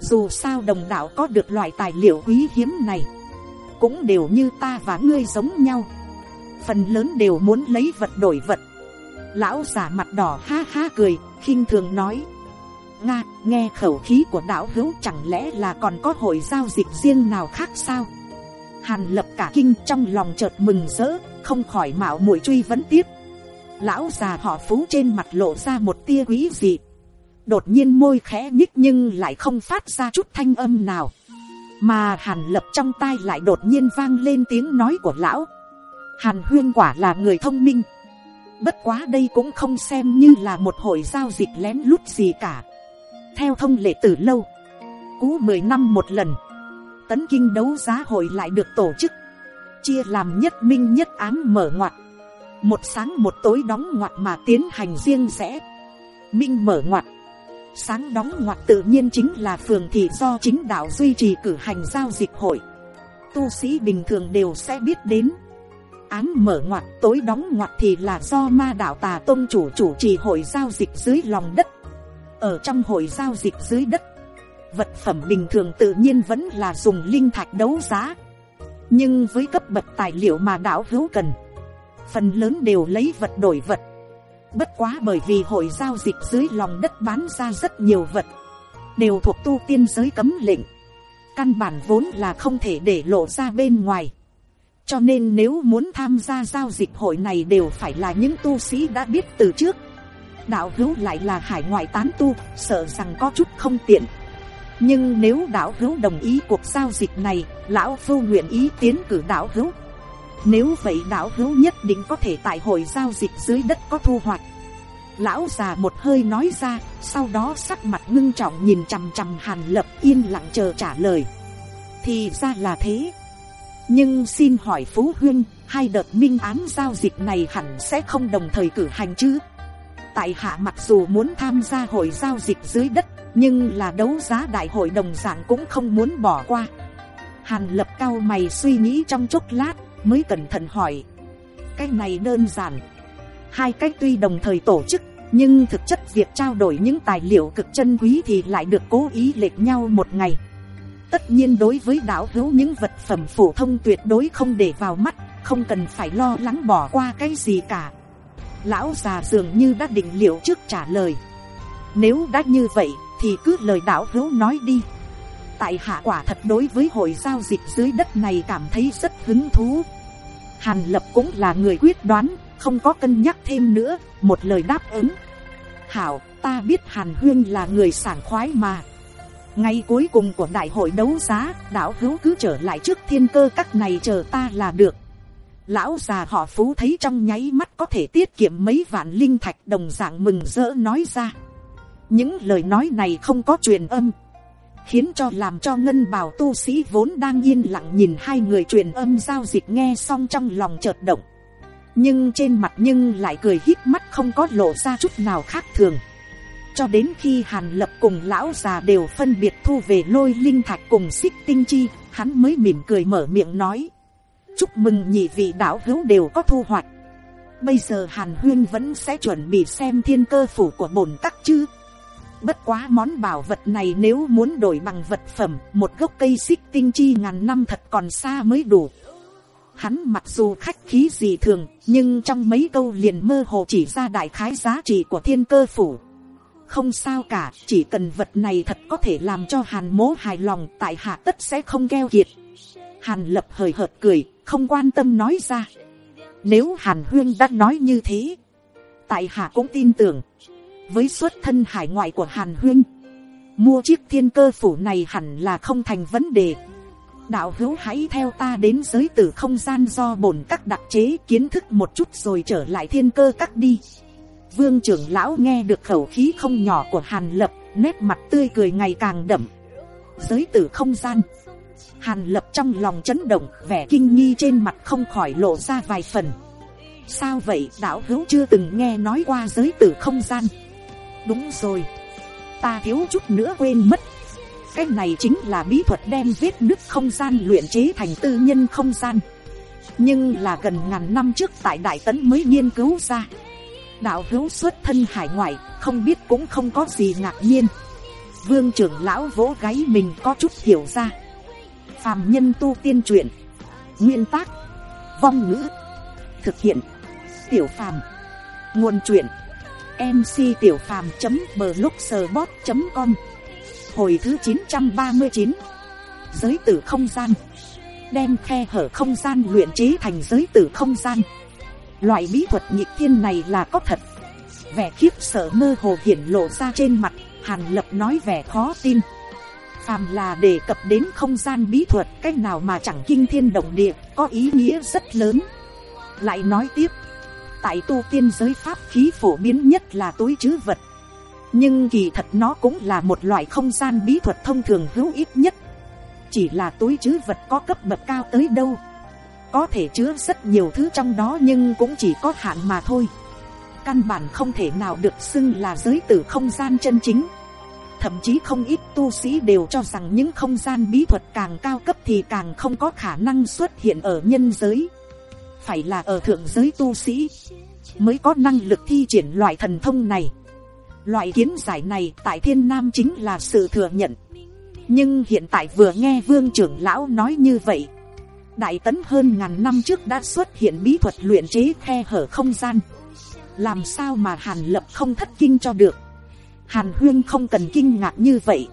Dù sao đồng đảo có được loại tài liệu quý hiếm này. Cũng đều như ta và ngươi giống nhau. Phần lớn đều muốn lấy vật đổi vật. Lão giả mặt đỏ ha ha cười, khinh thường nói. Nga, nghe khẩu khí của đảo hữu chẳng lẽ là còn có hội giao dịch riêng nào khác sao? hàn lập cả kinh trong lòng chợt mừng rỡ không khỏi mạo muội truy vấn tiếp lão già họ phú trên mặt lộ ra một tia quý dị đột nhiên môi khẽ nhích nhưng lại không phát ra chút thanh âm nào mà hàn lập trong tai lại đột nhiên vang lên tiếng nói của lão hàn huyên quả là người thông minh bất quá đây cũng không xem như là một hội giao dịch lén lút gì cả. Theo thông lệ từ lâu cú mười năm một lần tấn kinh đấu giá hội lại được tổ chức, chia làm nhất minh nhất ám mở ngoặt, một sáng một tối đóng ngoặt mà tiến hành riêng rẽ, minh mở ngoặt, sáng đóng ngoặt tự nhiên chính là phường thị do chính đạo duy trì cử hành giao dịch hội, tu sĩ bình thường đều sẽ biết đến, án mở ngoặt tối đóng ngoặt thì là do ma đạo tà tôn chủ chủ trì hội giao dịch dưới lòng đất, ở trong hội giao dịch dưới đất vật phẩm bình thường tự nhiên vẫn là dùng linh thạch đấu giá. nhưng với cấp bậc tài liệu mà đạo hữu cần, phần lớn đều lấy vật đổi vật. bất quá bởi vì hội giao dịch dưới lòng đất bán ra rất nhiều vật, đều thuộc tu tiên giới cấm lệnh. căn bản vốn là không thể để lộ ra bên ngoài cho nên nếu muốn tham gia giao dịch hội này đều phải là những tu sĩ đã biết từ trước. đạo hữu lại là hải ngoại tán tu, sợ rằng có chút không tiện. Nhưng nếu đạo hữu đồng ý cuộc giao dịch này lão phu nguyện ý tiến cử đạo hữu. Nếu vậy đạo hữu nhất định có thể tại hội giao dịch dưới đất có thu hoạch. Lão già một hơi nói ra sau đó sắc mặt ngưng trọng nhìn chằm chằm hàn lập yên lặng chờ trả lời. Thì ra là thế nhưng xin hỏi phú huyên hai đợt minh án giao dịch này hẳn sẽ không đồng thời cử hành chứ tại hạ mặc dù muốn tham gia hội giao dịch dưới đất nhưng là đấu giá đại hội đồng dạng cũng không muốn bỏ qua. Hàn lập cao mày suy nghĩ trong chốc lát, mới cẩn thận hỏi. Cái này đơn giản. Hai cách tuy đồng thời tổ chức, nhưng thực chất việc trao đổi những tài liệu cực chân quý thì lại được cố ý lệch nhau một ngày tất nhiên đối với đạo hữu những vật phẩm phổ thông tuyệt đối không để vào mắt, không cần phải lo lắng bỏ qua cái gì cả. Lão già dường như đã định liệu trước trả lời. Nếu đã như vậy, thì cứ lời đạo hữu nói đi. Tại hạ quả thật đối với hội giao dịch dưới đất này cảm thấy rất hứng thú. Hàn lập cũng là người quyết đoán, không có cân nhắc thêm nữa, một lời đáp ứng. Hảo, ta biết hàn huyên là người sảng khoái mà ngay cuối cùng của đại hội đấu giá, đạo hữu cứ trở lại trước thiên cơ, các này chờ ta là được. Lão già họ phú thấy trong nháy mắt có thể tiết kiệm mấy vạn linh thạch, đồng dạng mừng rỡ nói ra. Những lời nói này không có truyền âm, khiến cho làm cho ngân bào tu sĩ vốn đang yên lặng nhìn hai người truyền âm giao dịch nghe xong trong lòng chợt động. Nhưng trên mặt nhưng lại cười hít mắt không có lộ ra chút nào khác thường cho đến khi hàn lập cùng lão già đều phân biệt thu về lôi linh thạch cùng xích tinh chi hắn mới mỉm cười mở miệng nói chúc mừng nhị vị đạo hữu đều có thu hoạch bây giờ hàn huyên vẫn sẽ chuẩn bị xem thiên cơ phủ của bổn tắc chứ Bất quá món bảo vật này nếu muốn đổi bằng vật phẩm, một gốc cây xích tinh chi ngàn năm thật còn xa mới đủ. Hắn mặc dù khách khí gì thường, nhưng trong mấy câu liền mơ hồ chỉ ra đại khái giá trị của thiên cơ phủ. Không sao cả, chỉ cần vật này thật có thể làm cho hàn mố hài lòng tại hạ tất sẽ không keo kiệt. Hàn lập hời hợt cười, không quan tâm nói ra. Nếu hàn huyên đã nói như thế, tại hạ cũng tin tưởng với xuất thân hải ngoại của hàn huyên mua chiếc thiên cơ phủ này hẳn là không thành vấn đề đạo hữu hãy theo ta đến giới tử không gian do bổn các đặc chế kiến thức một chút rồi trở lại thiên cơ các đi vương trưởng lão nghe được khẩu khí không nhỏ của hàn lập, nét mặt tươi cười ngày càng đậm. Giới tử không gian. Hàn lập trong lòng chấn động, vẻ kinh nghi trên mặt không khỏi lộ ra vài phần. Sao vậy, đạo hữu chưa từng nghe nói qua giới tử không gian? Đúng rồi. Ta thiếu chút nữa quên mất. Cái này chính là bí thuật đem vết nứt không gian luyện chế thành tư nhân không gian. Nhưng là gần ngàn năm trước tại đại tấn mới nghiên cứu ra đạo hữu xuất thân hải ngoại, không biết cũng không có gì ngạc nhiên. Vương trưởng lão vỗ gáy mình có chút hiểu ra. Phàm nhân tu tiên truyện nguyên tác, vong ngữ, thực hiện, tiểu phàm, nguồn truyện mc tiểu phàm blogspot com. Hồi thứ chín trăm ba mươi chín, giới tử không gian, đem khe hở không gian luyện chế thành giới tử không gian loại bí thuật nhịp thiên này là có thật. Vẻ khiếp sợ mơ hồ hiển lộ ra trên mặt, hàn lập nói vẻ khó tin. Phàm là đề cập đến không gian bí thuật cách nào mà chẳng kinh thiên động địa, có ý nghĩa rất lớn. Lại nói tiếp, tại tu tiên giới pháp khí phổ biến nhất là túi chứ vật. Nhưng kỳ thật nó cũng là một loại không gian bí thuật thông thường hữu ích nhất. Chỉ là túi chứ vật có cấp bậc cao tới đâu có thể chứa rất nhiều thứ trong đó nhưng cũng chỉ có hạn mà thôi căn bản không thể nào được xưng là giới tử không gian chân chính thậm chí không ít tu sĩ đều cho rằng những không gian bí thuật càng cao cấp thì càng không có khả năng xuất hiện ở nhân giới phải là ở thượng giới tu sĩ mới có năng lực thi triển loại thần thông này. Loại kiến giải này tại thiên nam chính là sự thừa nhận. Nhưng hiện tại vừa nghe vương trưởng lão nói như vậy. Đại tấn hơn ngàn năm trước đã xuất hiện bí thuật luyện chế khe hở không gian. Làm sao mà hàn lập không thất kinh cho được. Hàn huyên không cần kinh ngạc như vậy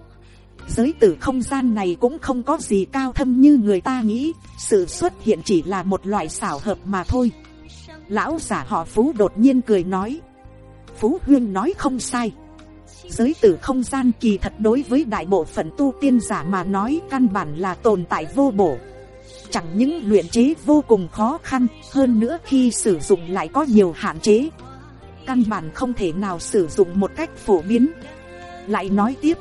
giới tử không gian này cũng không có gì cao thâm như người ta nghĩ, sự xuất hiện chỉ là một loại xảo hợp mà thôi. Lão giả họ Phú đột nhiên cười nói, Phú Huyên nói không sai. Giới tử không gian kỳ thật đối với đại bộ phận tu tiên giả mà nói căn bản là tồn tại vô bổ. Chẳng những luyện chế vô cùng khó khăn, hơn nữa khi sử dụng lại có nhiều hạn chế. Căn bản không thể nào sử dụng một cách phổ biến. Lại nói tiếp,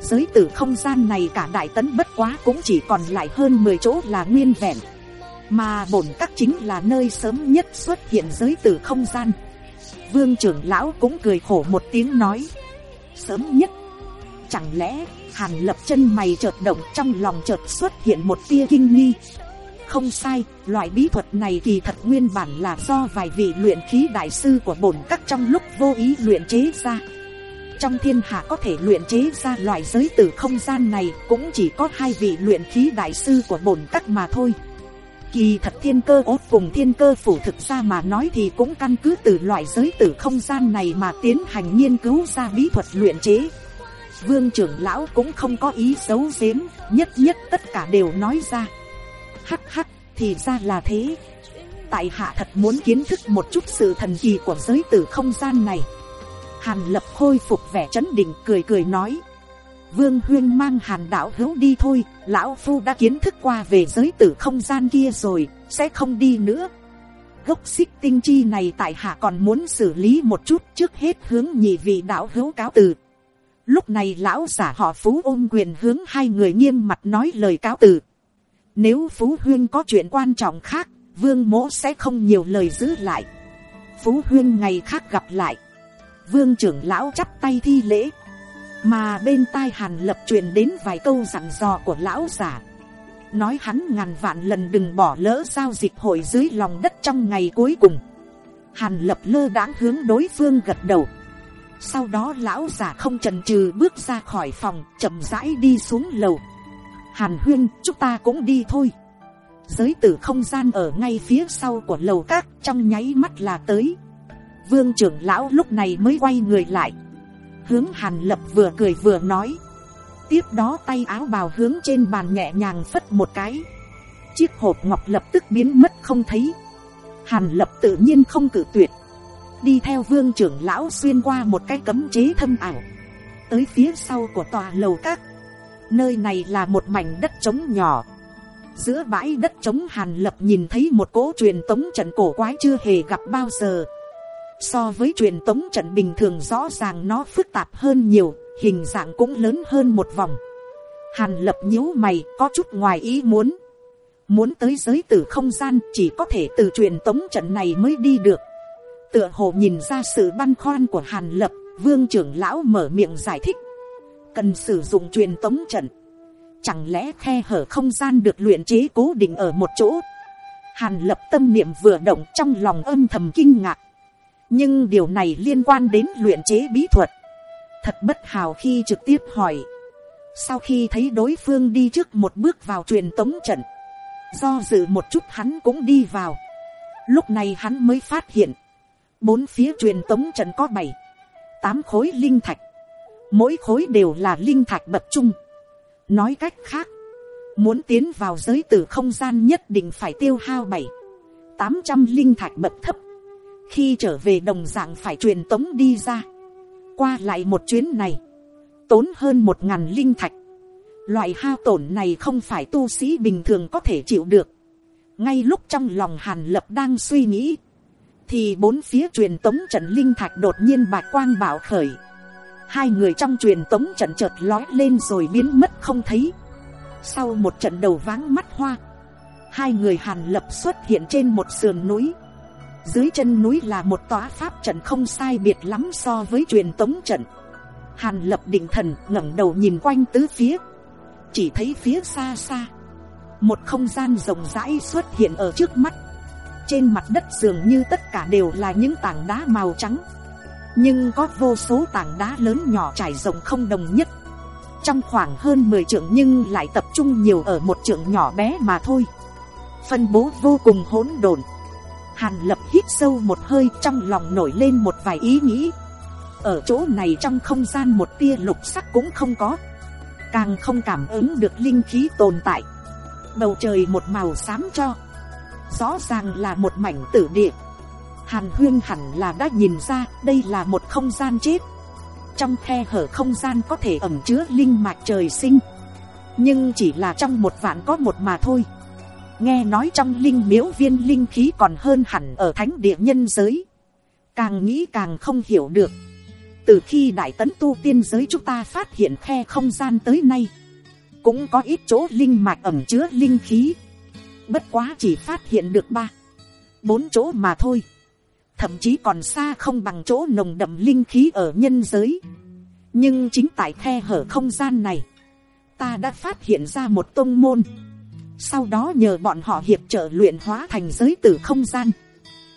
giới tử không gian này cả đại tấn bất quá cũng chỉ còn lại hơn mười chỗ là nguyên vẹn mà bổn các chính là nơi sớm nhất xuất hiện giới tử không gian vương trưởng lão cũng cười khổ một tiếng nói sớm nhất chẳng lẽ hàn lập chân mày chợt động, trong lòng chợt xuất hiện một tia kinh nghi không sai, loại bí thuật này kỳ thật nguyên bản là do vài vị luyện khí đại sư của bổn các trong lúc vô ý luyện chế ra trong thiên hạ có thể luyện chế ra loại giới tử không gian này, cũng chỉ có hai vị luyện khí đại sư của bổn các mà thôi. Kỳ thật thiên cơ ốt cùng thiên cơ phủ thực ra mà nói thì cũng căn cứ từ loại giới tử không gian này mà tiến hành nghiên cứu ra bí thuật luyện chế. Vương trưởng lão cũng không có ý xấu giếm, nhất nhất tất cả đều nói ra. Hắc hắc, thì ra là thế. Tại hạ thật muốn kiến thức một chút sự thần kỳ của giới tử không gian này. Hàn lập khôi phục vẻ chấn định cười cười nói. Vương huyên mang hàn đạo hữu đi thôi, lão phu đã kiến thức qua về giới tử không gian kia rồi, sẽ không đi nữa. Gốc xích tinh chi này tại hạ còn muốn xử lý một chút trước hết hướng nhị vị đạo hữu cáo từ. Lúc này lão giả họ phú ôm quyền hướng hai người nghiêm mặt nói lời cáo từ. Nếu phú huyên có chuyện quan trọng khác, vương mỗ sẽ không nhiều lời giữ lại. Phú huyên ngày khác gặp lại. Vương trưởng lão chắp tay thi lễ, mà bên tai hàn lập truyền đến vài câu dặn dò của lão giả, nói hắn ngàn vạn lần đừng bỏ lỡ giao dịch hội dưới lòng đất trong ngày cuối cùng, hàn lập lơ đãng hướng đối phương gật đầu, sau đó lão giả không chần chừ bước ra khỏi phòng chậm rãi đi xuống lầu. Hàn huyên chúng ta cũng đi thôi. Giới tử không gian ở ngay phía sau của lầu các trong nháy mắt là tới. Vương trưởng lão lúc này mới quay người lại, hướng hàn lập vừa cười vừa nói, tiếp đó tay áo bào hướng trên bàn nhẹ nhàng phất một cái, chiếc hộp ngọc lập tức biến mất không thấy, hàn lập tự nhiên không cử tuyệt, đi theo vương trưởng lão xuyên qua một cái cấm chế thâm ảo, tới phía sau của tòa lầu các, nơi này là một mảnh đất trống nhỏ, giữa bãi đất trống hàn lập nhìn thấy một cỗ truyền tống trận cổ quái chưa hề gặp bao giờ So với truyền tống trận bình thường rõ ràng nó phức tạp hơn nhiều, hình dạng cũng lớn hơn một vòng. Hàn lập nhíu mày có chút ngoài ý muốn. Muốn tới giới tử không gian chỉ có thể từ truyền tống trận này mới đi được. Tựa hồ nhìn ra sự băn khoăn của Hàn lập, vương trưởng lão mở miệng giải thích. Cần sử dụng truyền tống trận. Chẳng lẽ khe hở không gian được luyện chế cố định ở một chỗ. Hàn lập tâm niệm vừa động trong lòng âm thầm kinh ngạc nhưng điều này liên quan đến luyện chế bí thuật thật bất hào khi trực tiếp hỏi sau khi thấy đối phương đi trước một bước vào truyền tống trận do dự một chút hắn cũng đi vào lúc này hắn mới phát hiện bốn phía truyền tống trận có bảy tám khối linh thạch. Mỗi khối đều là linh thạch bậc trung. Nói cách khác muốn tiến vào giới t không gian nhất định phải tiêu hao bảy tám trăm linh thạch bậc thấp. Khi trở về đồng dạng phải truyền tống đi ra, qua lại một chuyến này, tốn hơn một ngàn linh thạch, loại hao tổn này không phải tu sĩ bình thường có thể chịu được, ngay lúc trong lòng hàn lập đang suy nghĩ, thì bốn phía truyền tống trận linh thạch đột nhiên bạch quang bảo khởi, hai người trong truyền tống trận chợt lói lên rồi biến mất không thấy, sau một trận đầu váng mắt hoa, hai người hàn lập xuất hiện trên một sườn núi, dưới chân núi là một tòa pháp trận không sai biệt lắm so với truyền tống trận. Hàn lập định thần ngẩng đầu nhìn quanh tứ phía. Chỉ thấy phía xa xa. Một không gian rộng rãi xuất hiện ở trước mắt. Trên mặt đất dường như tất cả đều là những tảng đá màu trắng. Nhưng có vô số tảng đá lớn nhỏ trải rộng không đồng nhất. Trong khoảng hơn 10 trượng nhưng lại tập trung nhiều ở một trượng nhỏ bé mà thôi. Phân bố vô cùng hỗn độn Hàn lập hít sâu một hơi trong lòng nổi lên một vài ý nghĩ. Ở chỗ này trong không gian một tia lục sắc cũng không có. Càng không cảm ứng được linh khí tồn tại. Bầu trời một màu xám cho. Rõ ràng là một mảnh tử địa. Hàn huyên hẳn là đã nhìn ra đây là một không gian chết. Trong khe hở không gian có thể ẩm chứa linh mạch trời sinh. Nhưng chỉ là trong một vạn có một mà thôi nghe nói trong linh miếu viên linh khí còn hơn hẳn ở thánh địa nhân giới, càng nghĩ càng không hiểu được. từ khi đại tấn tu tiên giới chúng ta phát hiện khe không gian tới nay, cũng có ít chỗ linh mạch ẩm chứa linh khí, bất quá chỉ phát hiện được ba, bốn chỗ mà thôi, thậm chí còn xa không bằng chỗ nồng đậm linh khí ở nhân giới. nhưng chính tại khe hở không gian này, ta đã phát hiện ra một tôn môn, sau đó nhờ bọn họ hiệp trợ luyện hóa thành giới tử không gian.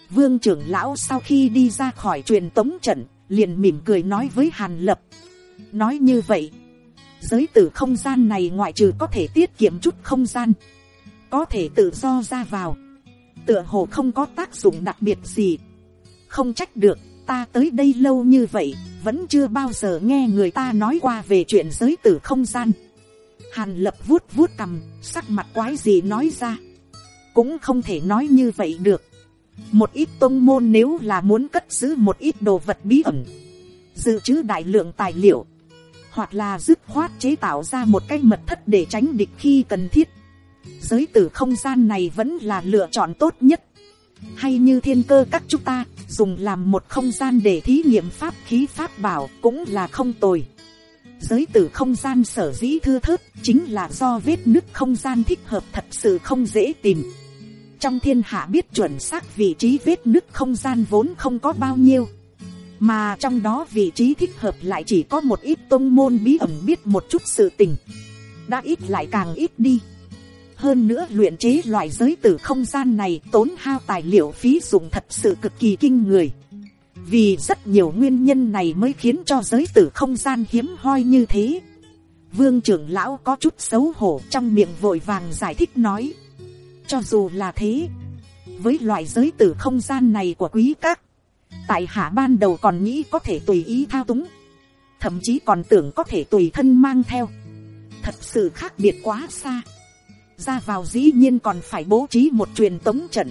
Vương trưởng lão sau khi đi ra khỏi truyền tống trận, liền mỉm cười nói với hàn lập. nói như vậy, giới tử không gian này ngoại trừ có thể tiết kiệm chút không gian, có thể tự do ra vào, tựa hồ không có tác dụng đặc biệt gì, không trách được, ta tới đây lâu như vậy, vẫn chưa bao giờ nghe người ta nói qua về chuyện giới tử không gian. Hàn lập vuốt vuốt cầm, sắc mặt quái gì nói ra. Cũng không thể nói như vậy được. Một ít tôn môn nếu là muốn cất giữ một ít đồ vật bí ẩn. Dự trữ đại lượng tài liệu. Hoặc là dứt khoát chế tạo ra một cái mật thất để tránh địch khi cần thiết. Giới tử không gian này vẫn là lựa chọn tốt nhất. Hay như thiên cơ các chúng ta, dùng làm một không gian để thí nghiệm pháp khí pháp bảo cũng là không tồi giới tử không gian sở dĩ thưa thớt chính là do vết nứt không gian thích hợp thật sự không dễ tìm. Trong thiên hạ biết chuẩn xác vị trí vết nứt không gian vốn không có bao nhiêu. Mà trong đó vị trí thích hợp lại chỉ có một ít tông môn bí ẩn biết một chút sự tình. Đã ít lại càng ít đi. Hơn nữa luyện chế loại giới tử không gian này tốn hao tài liệu phí dụng thật sự cực kỳ kinh người vì rất nhiều nguyên nhân này mới khiến cho giới tử không gian hiếm hoi như thế. Vương trưởng lão có chút xấu hổ trong miệng vội vàng giải thích nói. Cho dù là thế, với loại giới tử không gian này của quý các, tại hạ ban đầu còn nghĩ có thể tùy ý thao túng, thậm chí còn tưởng có thể tùy thân mang theo. Thật sự khác biệt quá xa. Ra vào dĩ nhiên còn phải bố trí một truyền tống trận.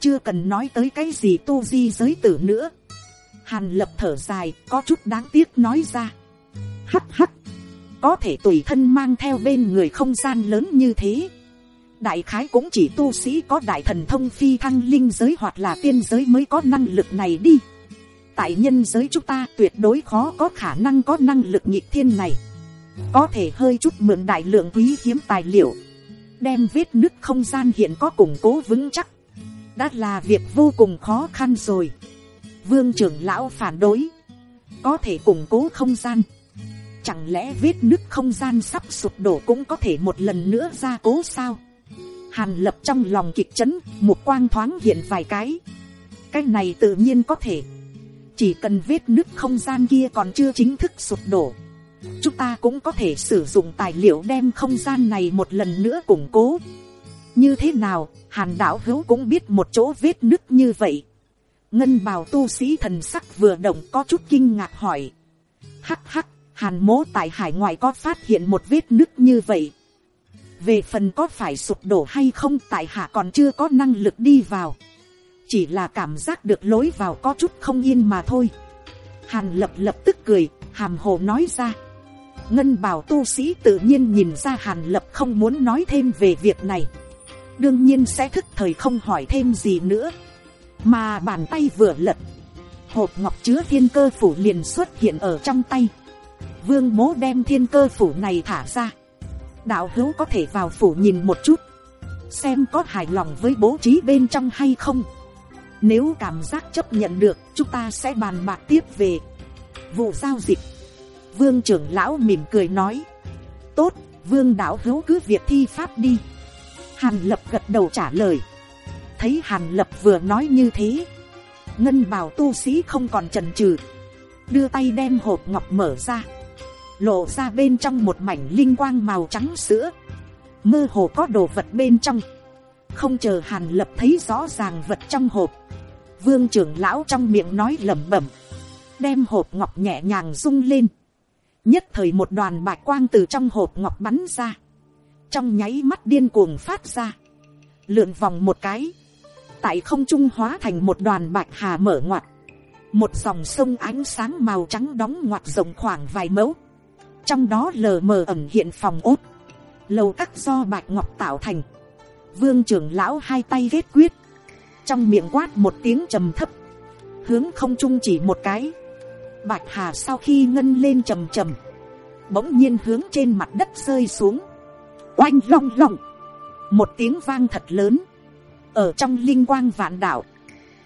Chưa cần nói tới cái gì tu di giới tử nữa Hàn lập thở dài, có chút đáng tiếc nói ra. hắt hắt có thể tùy thân mang theo bên người không gian lớn như thế. Đại khái cũng chỉ tu sĩ có đại thần thông phi thăng linh giới hoặc là tiên giới mới có năng lực này đi. Tại nhân giới chúng ta tuyệt đối khó có khả năng có năng lực nhịp thiên này. Có thể hơi chút mượn đại lượng quý hiếm tài liệu. Đem vết nứt không gian hiện có củng cố vững chắc. Đã là việc vô cùng khó khăn rồi. Vương trưởng lão phản đối, có thể củng cố không gian, chẳng lẽ vết nứt không gian sắp sụp đổ cũng có thể một lần nữa ra cố sao, hàn lập trong lòng kịch chấn, một quang thoáng hiện vài cái, cái này tự nhiên có thể, chỉ cần vết nứt không gian kia còn chưa chính thức sụp đổ, chúng ta cũng có thể sử dụng tài liệu đem không gian này một lần nữa củng cố. như thế nào, hàn đạo hữu cũng biết một chỗ vết nứt như vậy, ngân bào tu sĩ thần sắc vừa động có chút kinh ngạc hỏi. hắc hắc, hàn mố tại hải ngoại có phát hiện một vết nứt như vậy. về phần có phải sụp đổ hay không tại hạ còn chưa có năng lực đi vào. chỉ là cảm giác được lối vào có chút không yên mà thôi. hàn lập lập tức cười, hàm hồ nói ra ngân bào tu sĩ tự nhiên nhìn ra hàn lập không muốn nói thêm về việc này. đương nhiên sẽ thức thời không hỏi thêm gì nữa mà bàn tay vừa lật, hộp ngọc chứa thiên cơ phủ liền xuất hiện ở trong tay. Vương mố đem thiên cơ phủ này thả ra. Đạo hữu có thể vào phủ nhìn một chút, xem có hài lòng với bố trí bên trong hay không. Nếu cảm giác chấp nhận được, chúng ta sẽ bàn bạc tiếp về. Vụ giao dịch. Vương trưởng lão mỉm cười nói. Tốt, vương đạo hữu cứ việc thi pháp đi. Hàn lập gật đầu trả lời. Thấy hàn lập vừa nói như thế ngân bào tu sĩ không còn chần chừ, đưa tay đem hộp ngọc mở ra. Lộ ra bên trong một mảnh linh quang màu trắng sữa. Mơ hồ có đồ vật bên trong. Không chờ hàn lập thấy rõ ràng vật trong hộp vương trưởng lão trong miệng nói lẩm bẩm. Đem hộp ngọc nhẹ nhàng rung lên nhất thời một đoàn bạch quang từ trong hộp ngọc bắn ra. Trong nháy mắt điên cuồng phát ra. Lượn vòng một cái. Tại không trung hóa thành một đoàn bạch hà mở ngoặt, một dòng sông ánh sáng màu trắng đóng ngoặt rộng khoảng vài mẫu, trong đó lờ mờ ẩm hiện phòng ốt, lầu các do bạch ngọc tạo thành, vương trưởng lão hai tay ghét quyết, trong miệng quát một tiếng trầm thấp, hướng không trung chỉ một cái, bạch hà sau khi ngân lên trầm trầm, bỗng nhiên hướng trên mặt đất rơi xuống, oanh long long, một tiếng vang thật lớn, ở trong linh quang vạn đảo,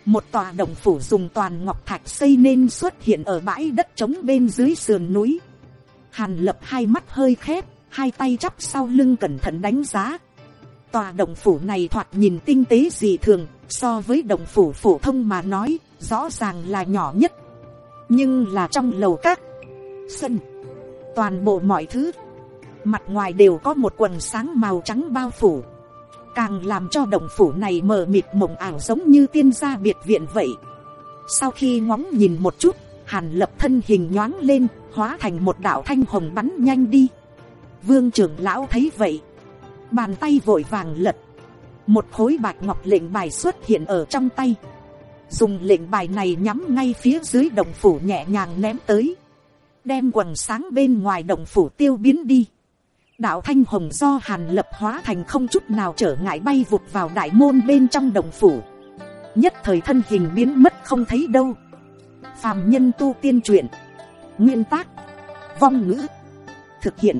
một tòa đồng phủ dùng toàn ngọc thạch xây nên xuất hiện ở bãi đất trống bên dưới sườn núi. Hàn lập hai mắt hơi khép, hai tay chắp sau lưng cẩn thận đánh giá. Tòa đồng phủ này thoạt nhìn tinh tế dị thường, so với đồng phủ phổ thông mà nói, rõ ràng là nhỏ nhất nhưng là trong lầu các, sân, toàn bộ mọi thứ, mặt ngoài đều có một quần sáng màu trắng bao phủ, càng làm cho đồng phủ này mờ mịt mộng ảo giống như tiên gia biệt viện vậy. Sau khi ngóng nhìn một chút, hàn lập thân hình nhoáng lên, hóa thành một đạo thanh hồng bắn nhanh đi. Vương trưởng lão thấy vậy, bàn tay vội vàng lật, một khối bạch ngọc lệnh bài xuất hiện ở trong tay, dùng lệnh bài này nhắm ngay phía dưới động phủ nhẹ nhàng ném tới, đem quần sáng bên ngoài động phủ tiêu biến đi. Đạo thanh hồng do hàn lập hóa thành không chút nào trở ngại bay vụt vào đại môn bên trong đồng phủ. nhất thời thân hình biến mất không thấy đâu. phàm nhân tu tiên truyện, nguyên tác, vong ngữ, thực hiện,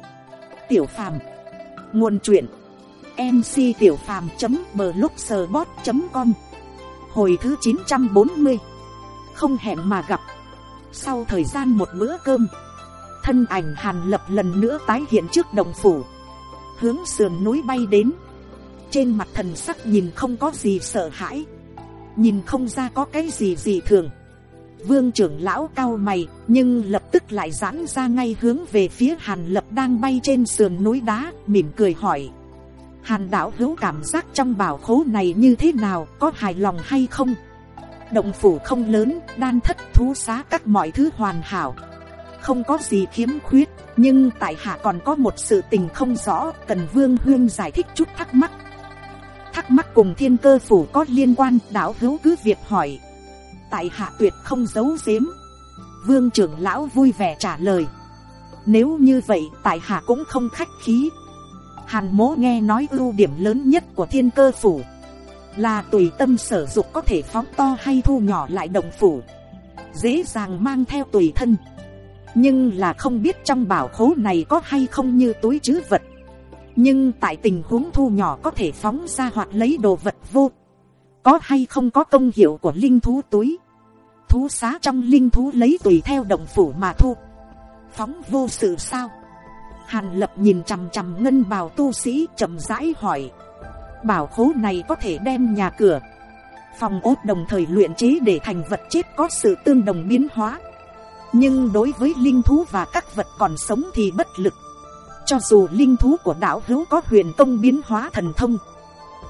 tiểu phàm, nguồn truyện, mc tiểu phàm blogspot com hồi thứ chín trăm bốn mươi không hẹn mà gặp. Sau thời gian một bữa cơm thân ảnh hàn lập lần nữa tái hiện trước đồng phủ, hướng sườn núi bay đến, trên mặt thần sắc nhìn không có gì sợ hãi, nhìn không ra có cái gì gì thường, vương trưởng lão cao mày nhưng lập tức lại giãn ra ngay hướng về phía hàn lập đang bay trên sườn núi đá mỉm cười hỏi hàn đạo hữu cảm giác trong bảo khố này như thế nào, có hài lòng hay không? Động phủ không lớn, đan thất thú xá các mọi thứ hoàn hảo. Không có gì khiếm khuyết, nhưng tại hạ còn có một sự tình không rõ, cần vương hương giải thích chút thắc mắc. Thắc mắc cùng thiên cơ phủ có liên quan đạo hữu cứ việc hỏi. Tại hạ tuyệt không giấu giếm. Vương trưởng lão vui vẻ trả lời. Nếu như vậy, tại hạ cũng không khách khí hàn mố nghe nói ưu điểm lớn nhất của thiên cơ phủ là tùy tâm sở dục có thể phóng to hay thu nhỏ lại đồng phủ. Dễ dàng mang theo tùy thân. Nhưng là không biết trong bảo khố này có hay không như túi chứ vật. Nhưng tại tình huống thu nhỏ có thể phóng ra hoặc lấy đồ vật vô. Có hay không có công hiệu của linh thú túi. Thú xá trong linh thú lấy tùy theo động phủ mà thu. Phóng vô sự sao? Hàn lập nhìn chằm chằm ngân bào tu sĩ chậm rãi hỏi. Bảo khố này có thể đem nhà cửa. Phòng ốt đồng thời luyện chế để thành vật chết có sự tương đồng biến hóa. Nhưng đối với linh thú và các vật còn sống thì bất lực. Cho dù linh thú của đạo hữu có huyền công biến hóa thần thông,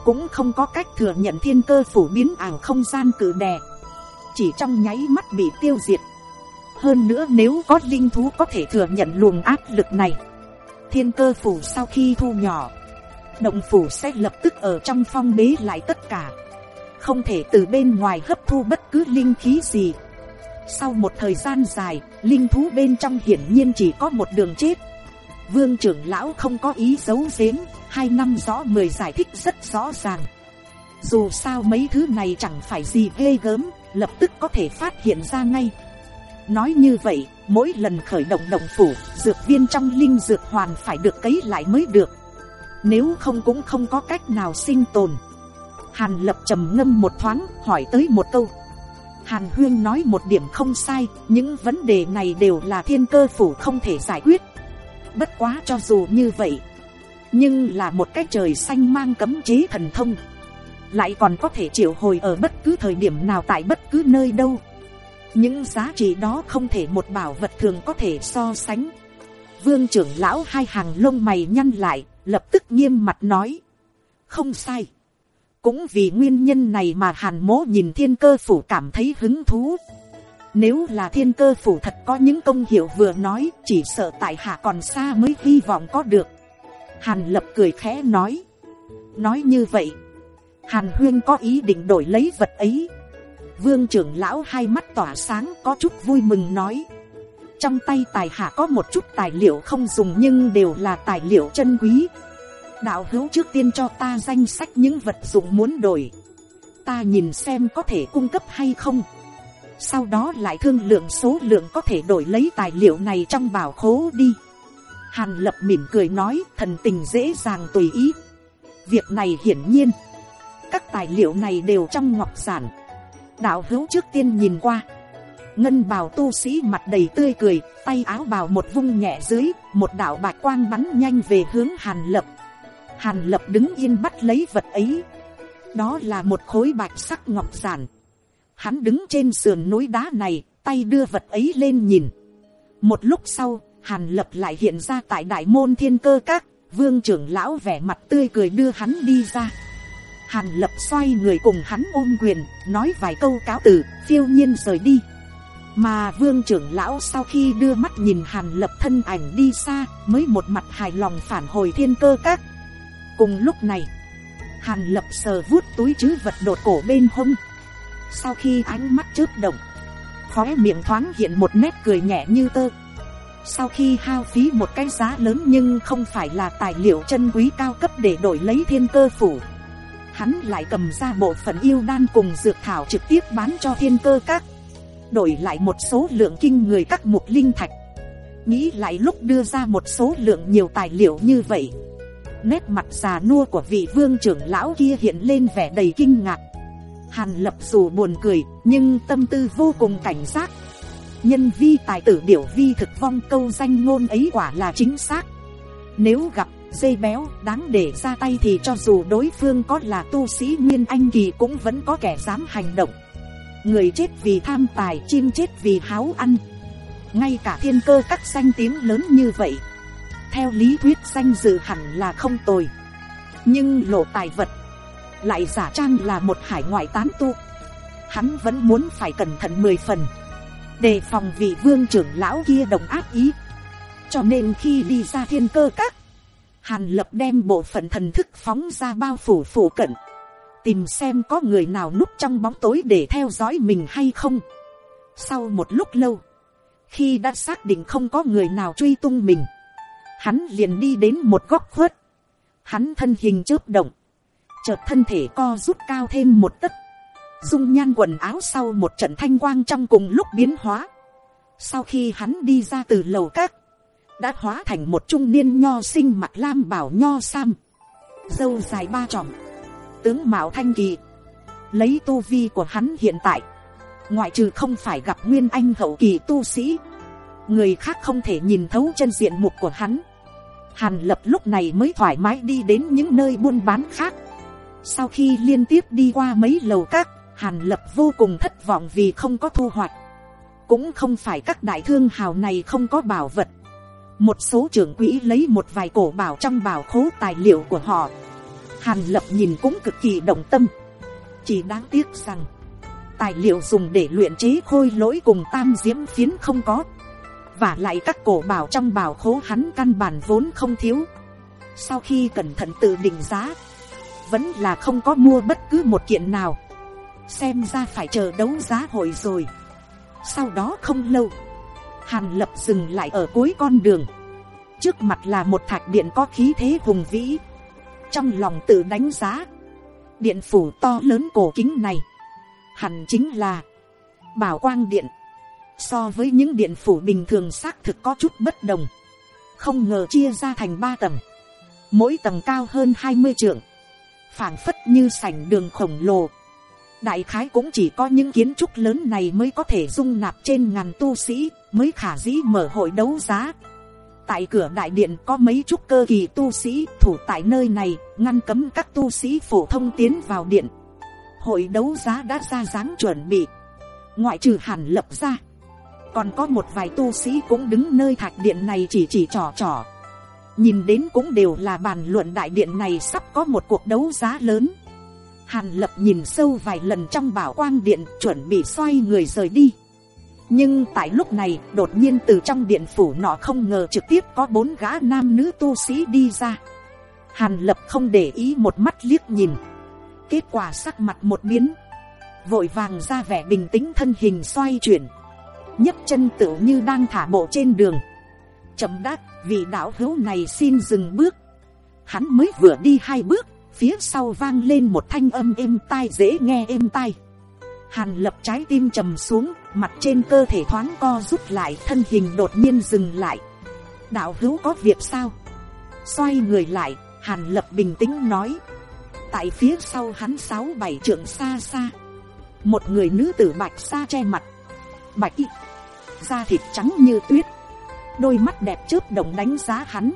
cũng không có cách thừa nhận thiên cơ phủ biến ảo không gian cử đè. Chỉ trong nháy mắt bị tiêu diệt. Hơn nữa nếu có linh thú có thể thừa nhận luồng áp lực này thiên cơ phủ sau khi thu nhỏ động phủ sẽ lập tức ở trong phong bế lại tất cả không thể từ bên ngoài hấp thu bất cứ linh khí gì sau một thời gian dài, linh thú bên trong hiển nhiên chỉ có một đường chết. Vương trưởng lão không có ý giấu giếm, hai năm rõ mười giải thích rất rõ ràng. Dù sao mấy thứ này chẳng phải gì ghê gớm, lập tức có thể phát hiện ra ngay. Nói như vậy, mỗi lần khởi động động phủ, dược viên trong linh dược hoàn phải được cấy lại mới được. Nếu không cũng không có cách nào sinh tồn. Hàn lập trầm ngâm một thoáng, hỏi tới một câu Hàn Huyên nói một điểm không sai, những vấn đề này đều là thiên cơ phủ không thể giải quyết. Bất quá cho dù như vậy, nhưng là một cái trời xanh mang cấm chế thần thông. Lại còn có thể triệu hồi ở bất cứ thời điểm nào tại bất cứ nơi đâu. Những giá trị đó không thể một bảo vật thường có thể so sánh. Vương trưởng lão hai hàng lông mày nhăn lại, lập tức nghiêm mặt nói. Không sai cũng vì nguyên nhân này mà hàn mố nhìn thiên cơ phủ cảm thấy hứng thú. Nếu là thiên cơ phủ thật có những công hiệu vừa nói, chỉ sợ tại hạ còn xa mới hy vọng có được. Hàn lập cười khẽ nói. Nói như vậy, hàn huyên có ý định đổi lấy vật ấy. Vương trưởng lão hai mắt tỏa sáng có chút vui mừng nói. Trong tay tài hạ có một chút tài liệu không dùng nhưng đều là tài liệu chân quý. Đạo hữu trước tiên cho ta danh sách những vật dụng muốn đổi. Ta nhìn xem có thể cung cấp hay không. Sau đó lại thương lượng số lượng có thể đổi lấy tài liệu này trong bảo khố đi. Hàn lập mỉm cười nói, thần tình dễ dàng tùy ý. Việc này hiển nhiên. Các tài liệu này đều trong ngọc giản đạo hữu trước tiên nhìn qua ngân bào tu sĩ mặt đầy tươi cười tay áo bào một vung nhẹ dưới một đạo bạch quang bắn nhanh về hướng hàn lập Hàn lập đứng yên bắt lấy vật ấy. Đó là một khối bạch sắc ngọc giản. Hắn đứng trên sườn núi đá này, tay đưa vật ấy lên nhìn. một lúc sau, hàn lập lại hiện ra tại đại môn thiên cơ các, vương trưởng lão vẻ mặt tươi cười đưa hắn đi ra hàn lập xoay người cùng hắn ôm quyền, nói vài câu cáo từ, phiêu nhiên rời đi. mà vương trưởng lão sau khi đưa mắt nhìn hàn lập thân ảnh đi xa, mới một mặt hài lòng phản hồi thiên cơ các. cùng lúc này, hàn lập sờ vuốt túi chứ vật đột cổ bên hông. sau khi ánh mắt chớp động, khóe miệng thoáng hiện một nét cười nhẹ như tơ. Sau khi hao phí một cái giá lớn nhưng không phải là tài liệu chân quý cao cấp để đổi lấy thiên cơ phủ. Hắn lại cầm ra bộ phận yêu đan cùng dược thảo trực tiếp bán cho thiên cơ các. Đổi lại một số lượng kinh người các mục linh thạch. Nghĩ lại lúc đưa ra một số lượng nhiều tài liệu như vậy. Nét mặt già nua của vị vương trưởng lão kia hiện lên vẻ đầy kinh ngạc. Hàn lập dù buồn cười, nhưng tâm tư vô cùng cảnh giác. Nhân vi tài tử điểu vi thực vong câu danh ngôn ấy quả là chính xác. Nếu gặp dây béo đáng để ra tay thì cho dù đối phương có là tu sĩ Nguyên Anh Kỳ cũng vẫn có kẻ dám hành động. Người chết vì tham tài, chim chết vì háo ăn. Ngay cả thiên cơ các danh tiếng lớn như vậy. Theo lý thuyết danh dự hẳn là không tồi. Nhưng lộ tài vật lại giả trang là một hải ngoại tán tu. Hắn vẫn muốn phải cẩn thận mười phần, đề phòng vị vương trưởng lão kia đồng ác ý. Cho nên khi đi ra thiên cơ các, hàn lập đem bộ phận thần thức phóng ra bao phủ phủ cận, tìm xem có người nào núp trong bóng tối để theo dõi mình hay không. Sau một lúc lâu, khi đã xác định không có người nào truy tung mình, hắn liền đi đến một góc khuất, hắn thân hình chớp động, chợt thân thể co rút cao thêm một tấc, dung nhan quần áo sau một trận thanh quang trong cùng lúc biến hóa. Sau khi hắn đi ra từ lầu các, đã hóa thành một trung niên nho sinh mặt lam bảo nho sam, dâu dài ba tròm, tướng mạo thanh kỳ, lấy tu vi của hắn hiện tại, ngoại trừ không phải gặp nguyên anh hậu kỳ tu sĩ, người khác không thể nhìn thấu chân diện mục của hắn. Hàn lập lúc này mới thoải mái đi đến những nơi buôn bán khác. Sau khi liên tiếp đi qua mấy lầu các, Hàn Lập vô cùng thất vọng vì không có thu hoạch. Cũng không phải các đại thương hào này không có bảo vật. Một số trưởng quỹ lấy một vài cổ bảo trong bảo khố tài liệu của họ. Hàn Lập nhìn cũng cực kỳ động tâm. Chỉ đáng tiếc rằng, tài liệu dùng để luyện chế khôi lỗi cùng tam diễm phiến không có. Và lại các cổ bảo trong bảo khố hắn căn bản vốn không thiếu. Sau khi cẩn thận tự định giá, vẫn là không có mua bất cứ một kiện nào xem ra phải chờ đấu giá hội rồi sau đó không lâu hàn lập dừng lại ở cuối con đường. Trước mặt là một thạch điện có khí thế hùng vĩ. Trong lòng tự đánh giá, điện phủ to lớn cổ kính này hẳn chính là bảo quang điện. So với những điện phủ bình thường xác thực có chút bất đồng, không ngờ chia ra thành ba tầng, mỗi tầng cao hơn hai mươi trượng, phảng phất như sảnh đường khổng lồ. Đại khái cũng chỉ có những kiến trúc lớn này mới có thể dung nạp trên ngàn tu sĩ, mới khả dĩ mở hội đấu giá. Tại cửa đại điện có mấy trúc cơ kỳ tu sĩ thủ tại nơi này, ngăn cấm các tu sĩ phổ thông tiến vào điện. Hội đấu giá đã ra dáng chuẩn bị. Ngoại trừ hàn lập ra. Còn có một vài tu sĩ cũng đứng nơi thạch điện này chỉ chỉ trò trò nhìn đến cũng đều là bàn luận đại điện này sắp có một cuộc đấu giá lớn. Hàn lập nhìn sâu vài lần trong bảo quang điện chuẩn bị xoay người rời đi. Nhưng tại lúc này đột nhiên từ trong điện phủ nọ không ngờ trực tiếp có bốn gã nam nữ tu sĩ đi ra. Hàn lập không để ý một mắt liếc nhìn. Kết quả sắc mặt một biến. Vội vàng ra vẻ bình tĩnh thân hình xoay chuyển. nhấc chân tựu như đang thả bộ trên đường. Chậm đát vị đạo hữu này xin dừng bước. Hắn mới vừa đi hai bước, phía sau vang lên một thanh âm êm tai dễ nghe êm tai. Hàn lập trái tim trầm xuống, mặt trên cơ thể thoáng co rút lại, thân hình đột nhiên dừng lại. Đạo hữu có việc sao? Xoay người lại, hàn lập bình tĩnh nói. Tại phía sau hắn sáu bảy trượng xa xa. Một người nữ tử bạch xa che mặt. Bạch y. Da thịt trắng như tuyết đôi mắt đẹp chớp đồng đánh giá hắn.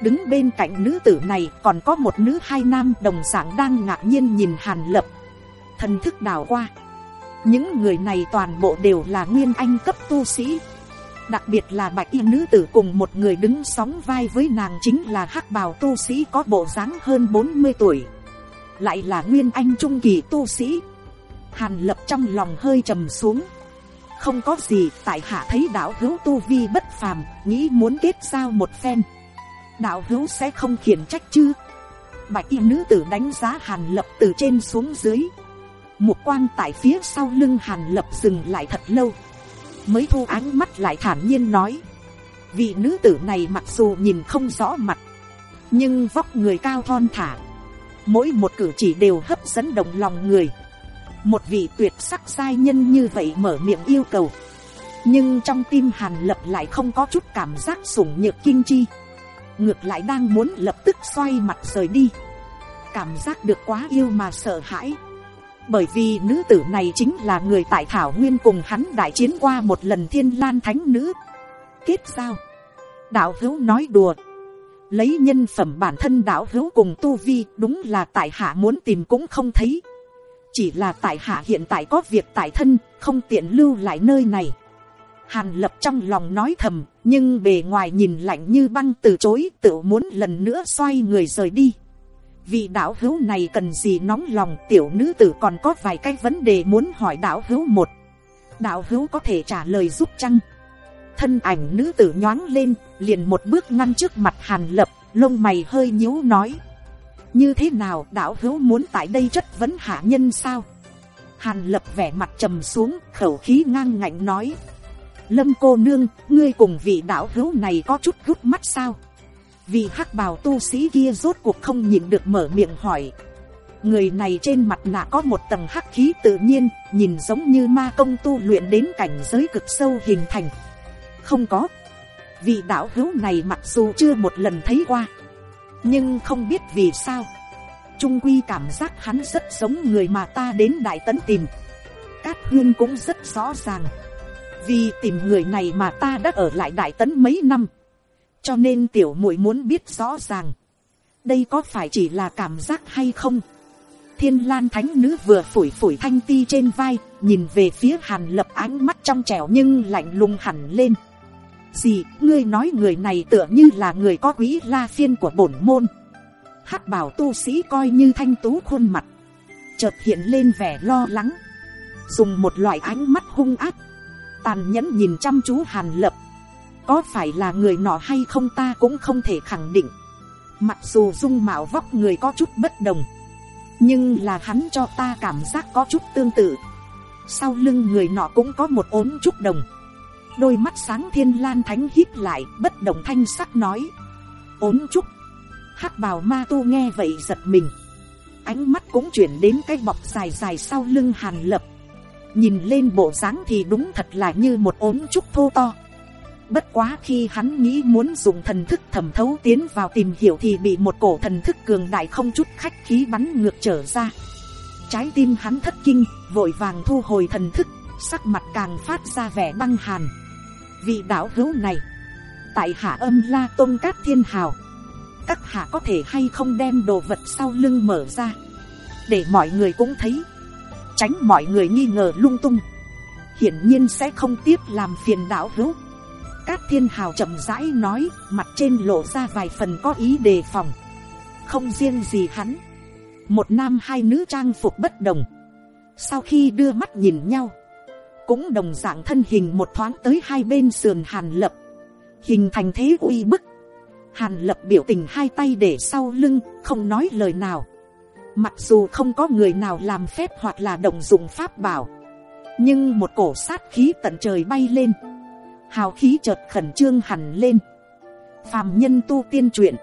Đứng bên cạnh nữ tử này còn có một nữ hai nam đồng dạng đang ngạc nhiên nhìn hàn lập. Thần thức đào qua. những người này toàn bộ đều là nguyên anh cấp tu sĩ. Đặc biệt là bạch y nữ tử cùng một người đứng sóng vai với nàng chính là hắc bào tu sĩ có bộ dáng hơn bốn mươi tuổi. Lại là nguyên anh trung kỳ tu sĩ. Hàn lập trong lòng hơi trầm xuống. Không có gì tại hạ thấy đạo hữu tu vi bất phàm, nghĩ muốn kết giao một phen đạo hữu sẽ không khiển trách chứ? Bạch y nữ tử đánh giá hàn lập từ trên xuống dưới. Một quang tại phía sau lưng hàn lập dừng lại thật lâu. Mới thu ánh mắt lại thản nhiên nói. Vị nữ tử này mặc dù nhìn không rõ mặt, nhưng vóc người cao thon thả. Mỗi một cử chỉ đều hấp dẫn động lòng người. Một vị tuyệt sắc giai nhân như vậy mở miệng yêu cầu. Nhưng trong tim hàn lập lại không có chút cảm giác sủng nhược kinh chi ngược lại đang muốn lập tức xoay mặt rời đi. Cảm giác được quá yêu mà sợ hãi. Bởi vì nữ tử này chính là người tại thảo nguyên cùng hắn đại chiến qua một lần thiên lan thánh nữ. Kết giao. Đạo hữu nói đùa. Lấy nhân phẩm bản thân đạo hữu cùng tu vi đúng là tại hạ muốn tìm cũng không thấy. Chỉ là tại hạ hiện tại có việc tại thân, không tiện lưu lại nơi này hàn lập trong lòng nói thầm, nhưng bề ngoài nhìn lạnh như băng từ chối, tự muốn lần nữa xoay người rời đi. Vị đạo hữu này cần gì nóng lòng, tiểu nữ tử còn có vài cái vấn đề muốn hỏi đạo hữu một. Đạo hữu có thể trả lời giúp chăng? Thân ảnh nữ tử nhoáng lên, liền một bước ngăn trước mặt hàn lập, lông mày hơi nhíu nói. Như thế nào, đạo hữu muốn tại đây chất vấn hạ nhân sao? Hàn lập vẻ mặt trầm xuống, khẩu khí ngang ngạnh nói lâm cô nương, ngươi cùng vị đạo hữu này có chút gút mắt sao? Vì hắc bào tu sĩ kia rốt cuộc không nhịn được mở miệng hỏi. Người này trên mặt nạ có một tầng hắc khí tự nhiên, nhìn giống như ma công tu luyện đến cảnh giới cực sâu hình thành. Không có. Vị đạo hữu này mặc dù chưa một lần thấy qua, nhưng không biết vì sao. Trung quy cảm giác hắn rất giống người mà ta đến đại tấn tìm. Cát huyên cũng rất rõ ràng vì tìm người này mà ta đã ở lại đại tấn mấy năm. Cho nên tiểu muội muốn biết rõ ràng, đây có phải chỉ là cảm giác hay không? Thiên lan thánh nữ vừa phủi phủi thanh ti trên vai, nhìn về phía hàn lập ánh mắt trong trẻo nhưng lạnh lùng hẳn lên. Gì ngươi nói người này tựa như là người có quý la phiên của bổn môn. Hắc bảo tu sĩ coi như thanh tú khuôn mặt, chợt hiện lên vẻ lo lắng. Dùng một loại ánh mắt hung ác tàn nhẫn nhìn chăm chú hàn lập. Có phải là người nọ hay không ta cũng không thể khẳng định. Mặc dù dung mạo vóc người có chút bất đồng, nhưng là hắn cho ta cảm giác có chút tương tự. Sau lưng người nọ cũng có một ốm chút đồng. Đôi mắt sáng thiên lan thánh hít lại, bất đồng thanh sắc nói. Ốm chút. Hắc bào ma tu nghe vậy giật mình. Ánh mắt cũng chuyển đến cái bọc dài dài sau lưng hàn lập nhìn lên bộ dáng thì đúng thật là như một ốm trúc thô to Bất quá khi hắn nghĩ muốn dùng thần thức thẩm thấu tiến vào tìm hiểu thì bị một cổ thần thức cường đại không chút khách khí bắn ngược trở ra. Trái tim hắn thất kinh, vội vàng thu hồi thần thức, sắc mặt càng phát ra vẻ băng hàn. Vị đạo hữu này, tại hạ âm la tôn cát thiên hào, các hạ có thể hay không đem đồ vật sau lưng mở ra, để mọi người cũng thấy, tránh mọi người nghi ngờ lung tung. Hiển nhiên sẽ không tiếp làm phiền đạo hữu Cát thiên hào chậm rãi nói, mặt trên lộ ra vài phần có ý đề phòng. Không riêng gì hắn. Một nam hai nữ trang phục bất đồng. Sau khi đưa mắt nhìn nhau, cũng đồng dạng thân hình một thoáng tới hai bên sườn hàn lập. Hình thành thế uy bức. Hàn lập biểu tình hai tay để sau lưng, không nói lời nào. Mặc dù không có người nào làm phép hoặc là động dụng pháp bảo. Nhưng một cổ sát khí tận trời bay lên hào khí chợt khẩn trương hẳn lên phàm nhân tu tiên truyện